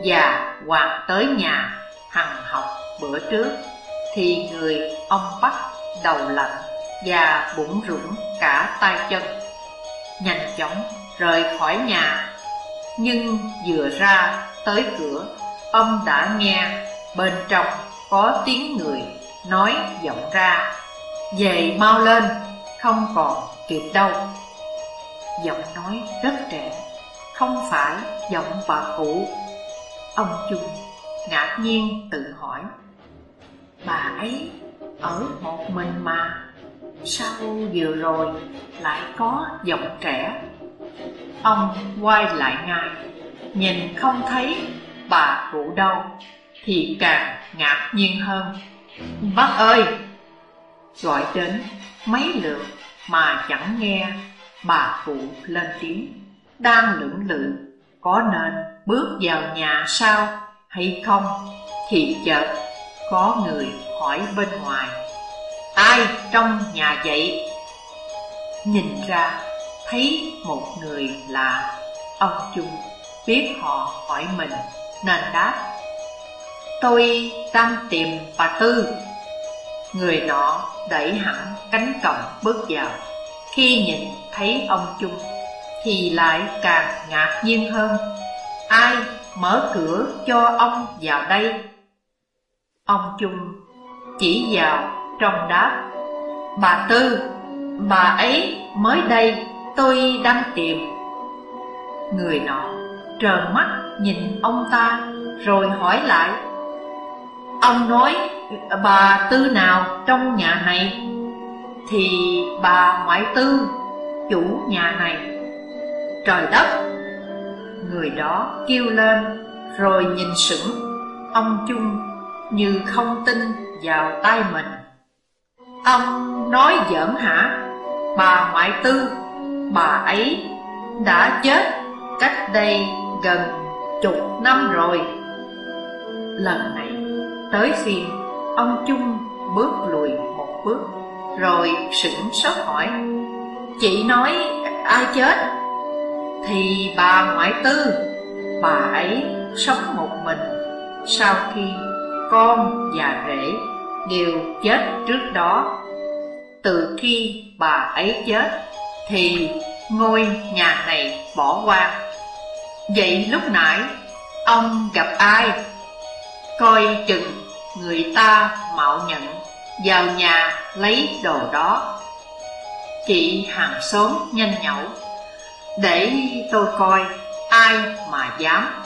Speaker 1: Và Hoàng tới nhà hằng học bữa trước, Thì người ông bắt đầu lạnh và bụng rủng cả tay chân, Nhanh chóng rời khỏi nhà. Nhưng vừa ra tới cửa Ông đã nghe bên trong có tiếng người nói giọng ra Về mau lên, không còn kịp đâu. Giọng nói rất trẻ, không phải giọng bà cụ. Ông Trung ngạc nhiên tự hỏi Bà ấy ở một mình mà Sao vừa rồi lại có giọng trẻ Ông quay lại ngay Nhìn không thấy bà cụ đâu, Thì càng ngạc nhiên hơn. Bác ơi! Gọi đến mấy lượt mà chẳng nghe bà cụ lên tiếng. Đang lưỡng lự, có nên bước vào nhà sao hay không Thì chợt có người hỏi bên ngoài. Ai trong nhà vậy? Nhìn ra thấy một người lạ Ông Trung biết họ hỏi mình Nên đáp Tôi đang tìm bà Tư. Người nọ đẩy hẳn cánh cổng bước vào. Khi nhìn thấy ông Trung Thì lại càng ngạc nhiên hơn. Ai mở cửa cho ông vào đây? Ông Trung chỉ vào trong đáp Bà Tư, bà ấy mới đây tôi đang tìm. Người nọ trợn mắt nhìn ông ta rồi hỏi lại, Ông nói bà Tư nào trong nhà này? Thì bà ngoại tư, chủ nhà này. Trời đất! Người đó kêu lên rồi nhìn sững Ông Chung như không tin vào tay mình. Ông nói giỡn hả, Bà ngoại tư? Bà ấy đã chết cách đây gần chục năm rồi. Lần này tới phiên Ông Chung bước lùi một bước Rồi sững sốt hỏi, Chị nói ai chết? Thì bà ngoại tư, Bà ấy sống một mình Sau khi con và rể đều chết trước đó. Từ khi bà ấy chết thì ngôi nhà này bỏ qua. Vậy lúc nãy, ông gặp ai? Coi chừng người ta mạo nhận vào nhà lấy đồ đó. Chị hàng xóm nhanh nhẩu, Để tôi coi ai mà dám.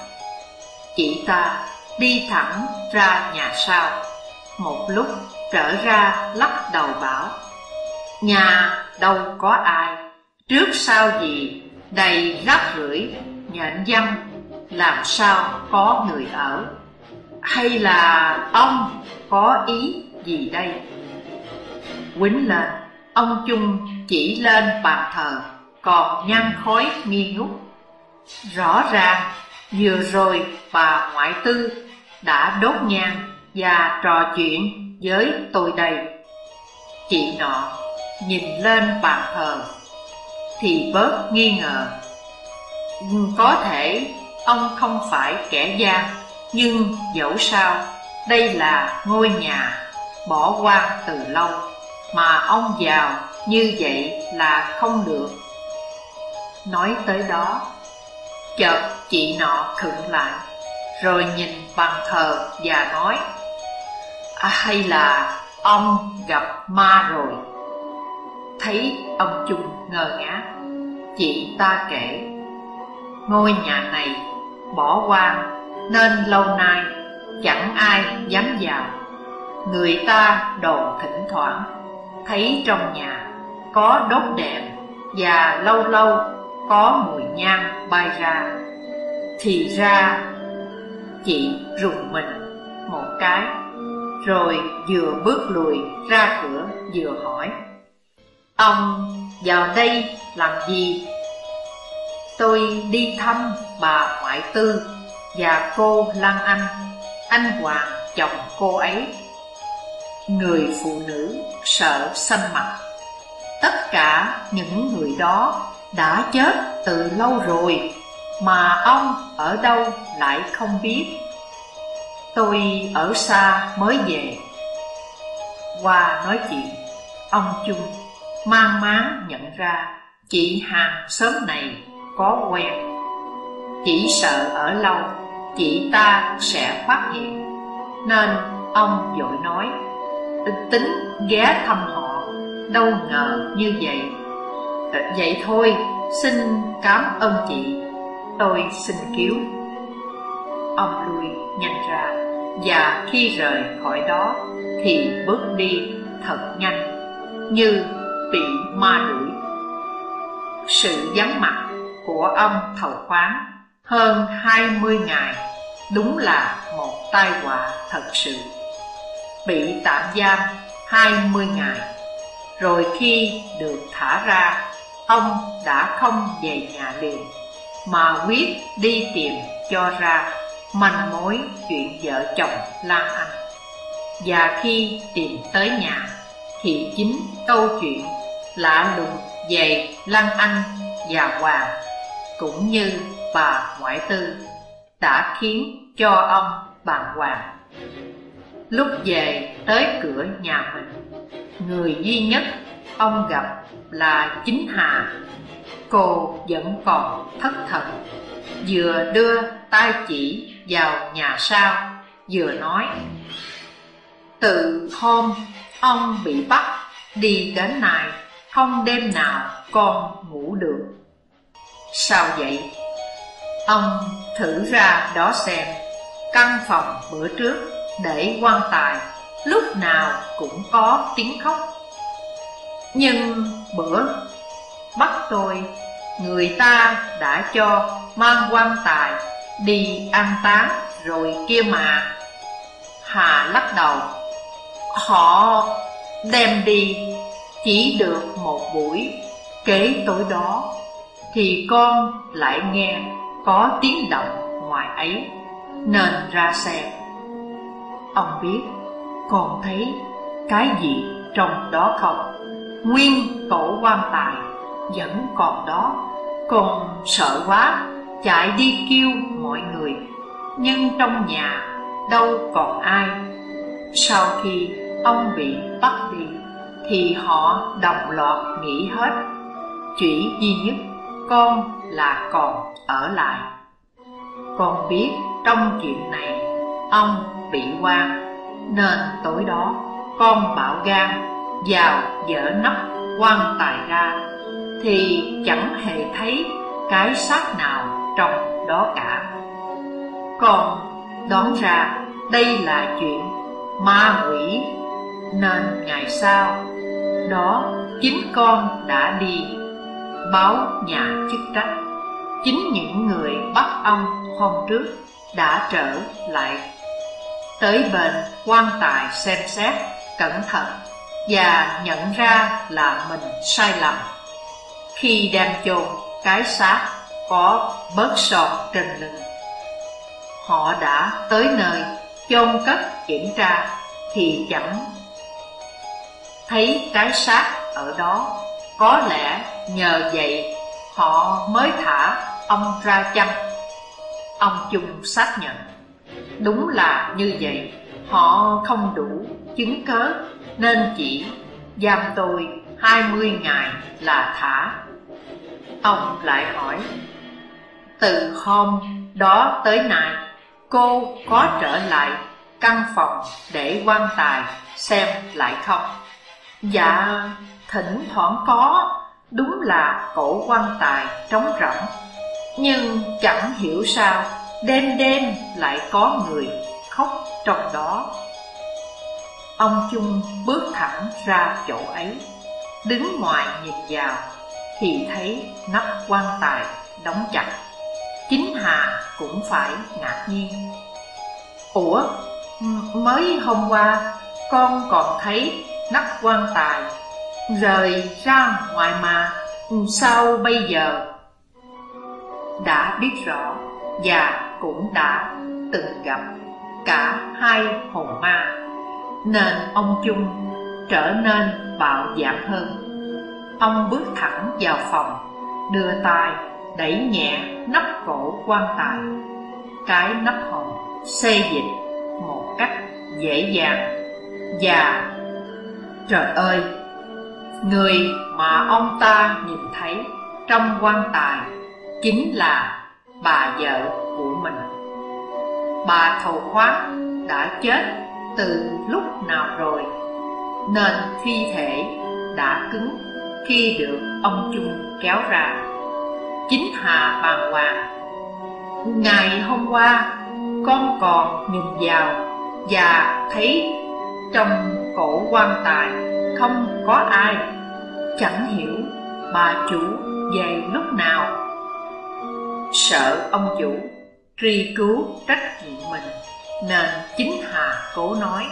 Speaker 1: Chị ta đi thẳng ra nhà sau. Một lúc trở ra lắc đầu bảo, Nhà đâu có ai. Trước sau gì, đầy rác rưởi nhện dâm, Làm sao có người ở? Hay là ông có ý gì đây? Quýnh lên, Ông Trung chỉ lên bàn thờ, Còn nhăn khói nghi ngút. Rõ ràng, vừa rồi bà ngoại tư đã đốt nhang và trò chuyện với tôi đây. Chị nọ nhìn lên bàn thờ thì bớt nghi ngờ. Ừ, có thể ông không phải kẻ gian Nhưng dẫu sao đây là ngôi nhà bỏ hoang từ lâu Mà ông vào như vậy là không được. Nói tới đó Chợt chị nọ khựng lại Rồi nhìn bàn thờ và nói à, Hay là ông gặp ma rồi? Thấy ông Trung ngờ ngác Chị ta kể, Ngôi nhà này bỏ hoang Nên lâu nay chẳng ai dám vào. Người ta đồn thỉnh thoảng Thấy trong nhà có đốt đèn Và lâu lâu có mùi nhang bay ra. Thì ra chị rùng mình một cái, Rồi vừa bước lùi ra cửa vừa hỏi Ông, vào đây làm gì? Tôi đi thăm bà ngoại tư và cô Lan Anh Anh Hoàng chồng cô ấy. Người phụ nữ sợ xanh mặt. Tất cả những người đó đã chết từ lâu rồi, Mà ông ở đâu lại không biết. Tôi ở xa mới về. Qua nói chuyện, Ông chung mang máng nhận ra Chị hàng sớm này có quen. Chỉ sợ ở lâu Chị ta sẽ phát hiện. Nên ông vội nói Tính ghé thăm họ Đâu ngờ như vậy. Ờ, vậy thôi, xin cảm ơn chị Tôi xin cứu. Ông lui nhanh ra Và khi rời khỏi đó Thì bước đi thật nhanh Như bị ma đuổi. Sự vắng mặt của ông thầu khoáng Hơn hai mươi ngày Đúng là một tai họa thật sự. Bị tạm giam hai mươi ngày, Rồi khi được thả ra, Ông đã không về nhà liền, Mà quyết đi tìm cho ra manh mối chuyện vợ chồng Lan Anh Và khi tìm tới nhà Thị chính câu chuyện lạ lùng, dày, lăng Anh và Hoàng Cũng như bà ngoại tư, Đã khiến cho ông bàng hoàng Lúc về tới cửa nhà mình. Người duy nhất ông gặp là chính Hà. Cô vẫn còn thất thần, Vừa đưa tay chỉ vào nhà sau, Vừa nói, Từ hôm ông bị bắt, đi đến này, Không đêm nào con ngủ được. Sao vậy? Ông thử ra đó xem, Căn phòng bữa trước để quan tài Lúc nào cũng có tiếng khóc. Nhưng bữa bắt tôi, Người ta đã cho mang quan tài Đi an táng rồi kia mà. Hà lắc đầu. Họ đem đi chỉ được một buổi. Kế tối đó Thì con lại nghe có tiếng động ngoài ấy, Nên ra xem Ông biết con thấy cái gì trong đó không? Nguyên tổ quan tài vẫn còn đó. Con sợ quá, chạy đi kêu mọi người, Nhưng trong nhà đâu còn ai. Sau khi ông bị bắt đi, Thì họ đồng loạt nghĩ hết. Chỉ duy nhất, con là còn ở lại. Con biết trong chuyện này, Ông bị quan Nên tối đó con bạo gan Vào dở nắp quan tài ra, Thì chẳng hề thấy cái xác nào trong đó cả. Con đoán ra đây là chuyện ma quỷ nên ngày sau, đó chính con đã đi báo nhà chức trách. Chính những người bắt ông hôm trước đã trở lại. Tới bên quan tài xem xét cẩn thận Và nhận ra là mình sai lầm. Khi đem chôn, cái xác có bớt sọt trên lưng. Họ đã tới nơi chôn cất kiểm tra Thì chẳng thấy cái xác ở đó, Có lẽ nhờ vậy họ mới thả ông ra chăng? Ông Trung xác nhận. Đúng là như vậy, Họ không đủ chứng cớ, Nên chỉ giam tôi 20 ngày là thả. Ông lại hỏi, Từ hôm đó tới nay, Cô có trở lại căn phòng để quan tài xem lại không? Dạ, thỉnh thoảng có. Đúng là cổ quan tài trống rỗng. Nhưng chẳng hiểu sao Đêm đêm lại có người khóc trong đó. Ông Chung bước thẳng ra chỗ ấy Đứng ngoài nhìn vào Thì thấy nắp quan tài đóng chặt. Chính Hà cũng phải ngạc nhiên. Ủa, mới hôm qua con còn thấy nắp quan tài, Rời ra ngoài mà. Sao bây giờ? Đã biết rõ Và cũng đã từng gặp Cả hai hồn ma, Nên ông Chung trở nên bạo dạn hơn. Ông bước thẳng vào phòng, Đưa tay đẩy nhẹ nắp cổ quan tài. Cái nắp hồn xê dịch một cách dễ dàng Và trời ơi, Người mà ông ta nhìn thấy trong quan tài Chính là bà vợ của mình. Bà thầu khoát đã chết từ lúc nào rồi, Nên thi thể đã cứng khi được ông Trung kéo ra. Chính Hà bàng hoàng, Ngày hôm qua con còn nhìn vào Và thấy trong cổ quan tài, không có ai Chẳng hiểu bà chủ về lúc nào. Sợ ông chủ truy cứu trách nhiệm mình, Nên chính Hà cố nói.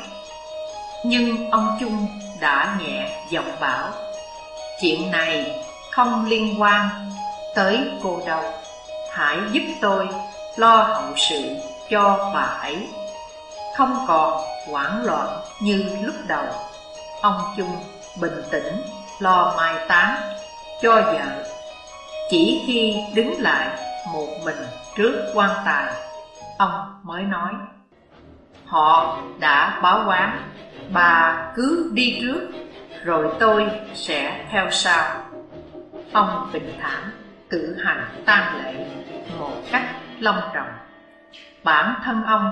Speaker 1: Nhưng ông Trung đã nhẹ giọng bảo, Chuyện này không liên quan tới cô đâu. Hãy giúp tôi lo hậu sự cho bà ấy. Không còn hoảng loạn như lúc đầu. Ông chung bình tĩnh, lo mai táng, cho vợ. Chỉ khi đứng lại một mình trước quan tài, Ông mới nói, Họ đã báo quán Bà cứ đi trước, Rồi tôi sẽ theo sau. Ông bình thản, cử hành tang lễ một cách long trọng. Bản thân ông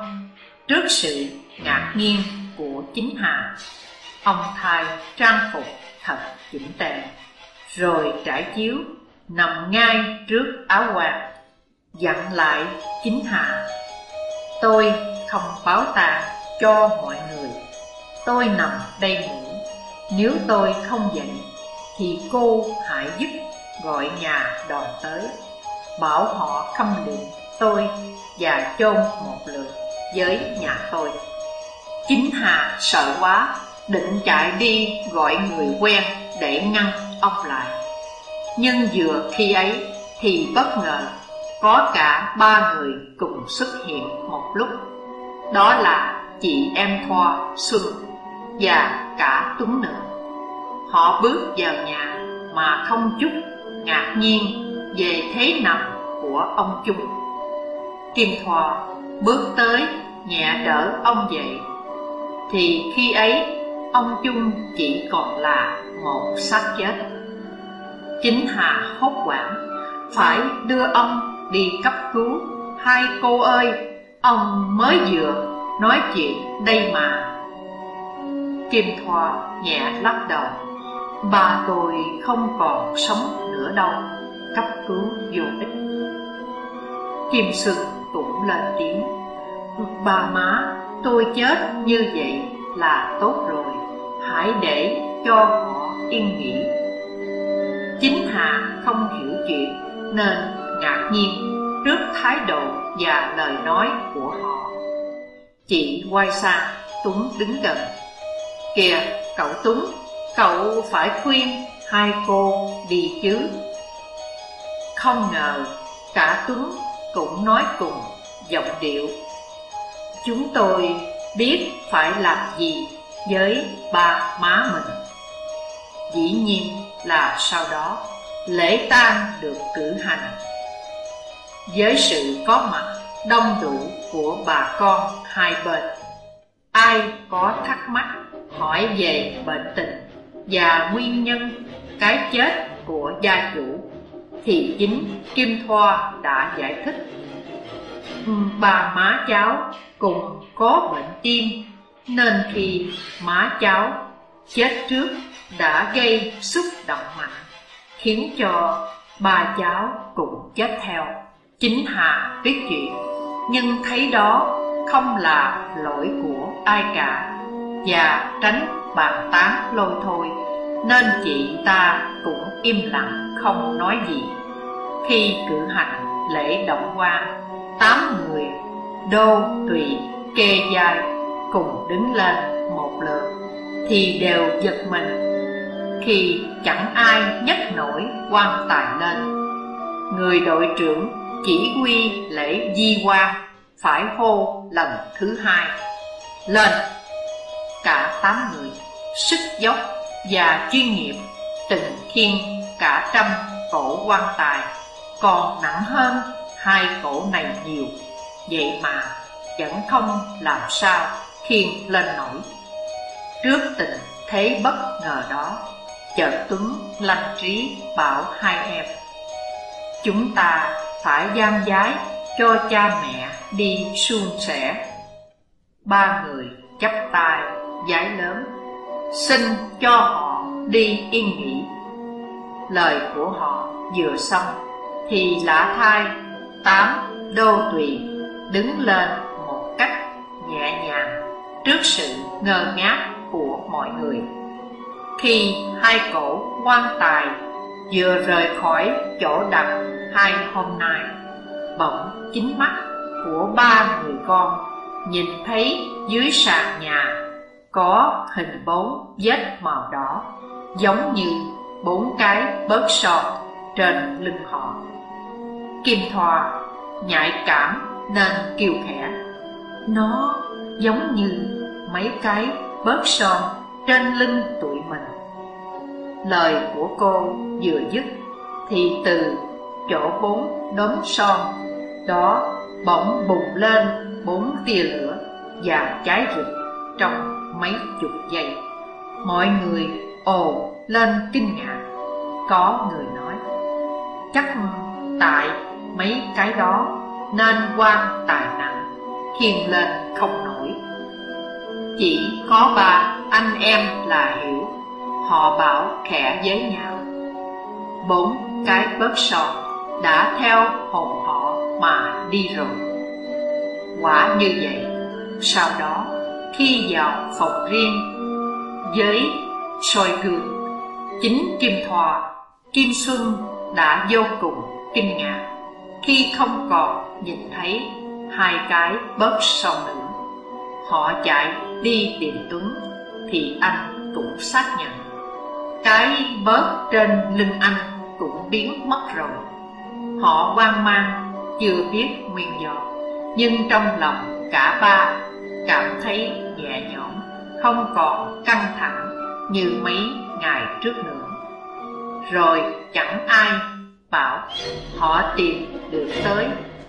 Speaker 1: trước sự ngạc nhiên của chính hạ, Ông thay trang phục thật chỉnh tề Rồi trải chiếu nằm ngay trước áo quan Dặn lại chính hạ: Tôi không báo tàng cho mọi người. Tôi nằm đây ngủ. Nếu tôi không dậy Thì cô hãy giúp gọi nhà đòn tới Bảo họ khâm liệm tôi và chôn một lượt với nhà tôi. Chính Hà sợ quá, Định chạy đi gọi người quen để ngăn ông lại. Nhưng vừa khi ấy thì bất ngờ Có cả ba người cùng xuất hiện một lúc. Đó là chị em Thoa Xuân và cả Tuấn nữa Họ bước vào nhà mà không chút ngạc nhiên về thế nằm của ông Trung Kim Thoa bước tới nhẹ đỡ ông dậy. Thì khi ấy, ông Chung chỉ còn là một xác chết. Chính Hà hốt hoảng, Phải đưa ông đi cấp cứu. Hai cô ơi, Ông mới vừa nói chuyện đây mà. Kim Thoa nhẹ lắc đầu, bà tôi không còn sống nữa đâu, Cấp cứu vô ích. Kim Sư cũng lên tiếng. Bà má, tôi chết như vậy là tốt rồi. Hãy để cho họ yên nghỉ. Chính Hạ không hiểu chuyện, Nên ngạc nhiên trước thái độ và lời nói của họ. Chị quay sang Tuấn đứng gần. Kìa, cậu Tuấn, Cậu phải khuyên hai cô đi chứ. Không ngờ, cả Tuấn cũng nói cùng giọng điệu. Chúng tôi biết phải làm gì với ba má mình. Dĩ nhiên là sau đó, lễ tang được cử hành. Với sự có mặt đông đủ của bà con hai bên, Ai có thắc mắc hỏi về bệnh tình và nguyên nhân cái chết của gia chủ, thì chính Kim Thoa đã giải thích bà má cháu cùng có bệnh tim, nên khi má cháu chết trước đã gây xúc động mạnh, khiến cho bà cháu cũng chết theo. Chính hà biết chuyện, nhưng thấy đó không là lỗi của ai cả, và tránh bàn tán lôi thôi, nên chị ta cũng im lặng không nói gì. Khi cử hành lễ động quan tám người đô Tụy, kê dài cùng đứng lên một lượt thì đều giật mình. Khi chẳng ai nhấc nổi quan tài lên người đội trưởng chỉ huy lễ di quan phải hô lần thứ hai lên. Cả tám người sức dốc và chuyên nghiệp từng khiên cả trăm cổ quan tài còn nặng hơn hai cổ này nhiều, vậy mà vẫn không làm sao khiên lên nổi. Trước tình thế bất ngờ đó chợt tuấn lanh trí bảo hai em, chúng ta phải giam giái cho cha mẹ đi suôn sẻ. Ba người chắp tay giái lớn, xin cho họ đi yên nghỉ. Lời của họ vừa xong thì lã thai tám đô tụy đứng lên một cách nhẹ nhàng trước sự ngơ ngác của mọi người. Khi hai cổ quan tài vừa rời khỏi chỗ đặt hai hôm nay, bỗng chính mắt của ba người con nhìn thấy dưới sàn nhà có hình bốn vết màu đỏ giống như bốn cái bớt sọt trên lưng họ kim thoa, nhạy cảm nên kiều khẽ. Nó giống như mấy cái bớt son trên lưng tụi mình. Lời của cô vừa dứt thì từ chỗ bốn đốm son đó bỗng bùng lên bốn tia lửa và cháy rực trong mấy chục giây. Mọi người ồ lên kinh ngạc. Có người nói, chắc tại mấy cái đó, nên quan tài nặng khiêng lên không nổi. Chỉ có ba anh em là hiểu, họ bảo khẽ với nhau. Bốn cái bớt sọt đã theo hồn họ mà đi rồi. Quả như vậy, sau đó khi vào phòng riêng, với soi gương, chính kim thọ kim xuân đã vô cùng kinh ngạc khi không còn nhìn thấy, hai cái bớt sau nữa họ chạy đi tìm tuấn, thì anh cũng xác nhận. Cái bớt trên lưng anh cũng biến mất rồi. Họ hoang mang, chưa biết nguyên do. Nhưng trong lòng cả ba cảm thấy nhẹ nhõm, không còn căng thẳng như mấy ngày trước nữa. Rồi chẳng ai bảo, họ tìm được tới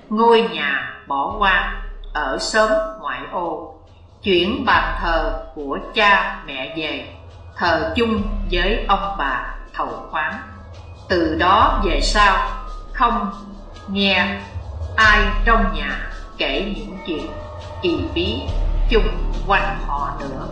Speaker 1: ngôi nhà bỏ hoang ở xóm ngoại ô, chuyển bàn thờ của cha mẹ về, thờ chung với ông bà thầu khoáng. Từ đó về sau, không nghe ai trong nhà kể những chuyện kỳ bí chung quanh họ nữa.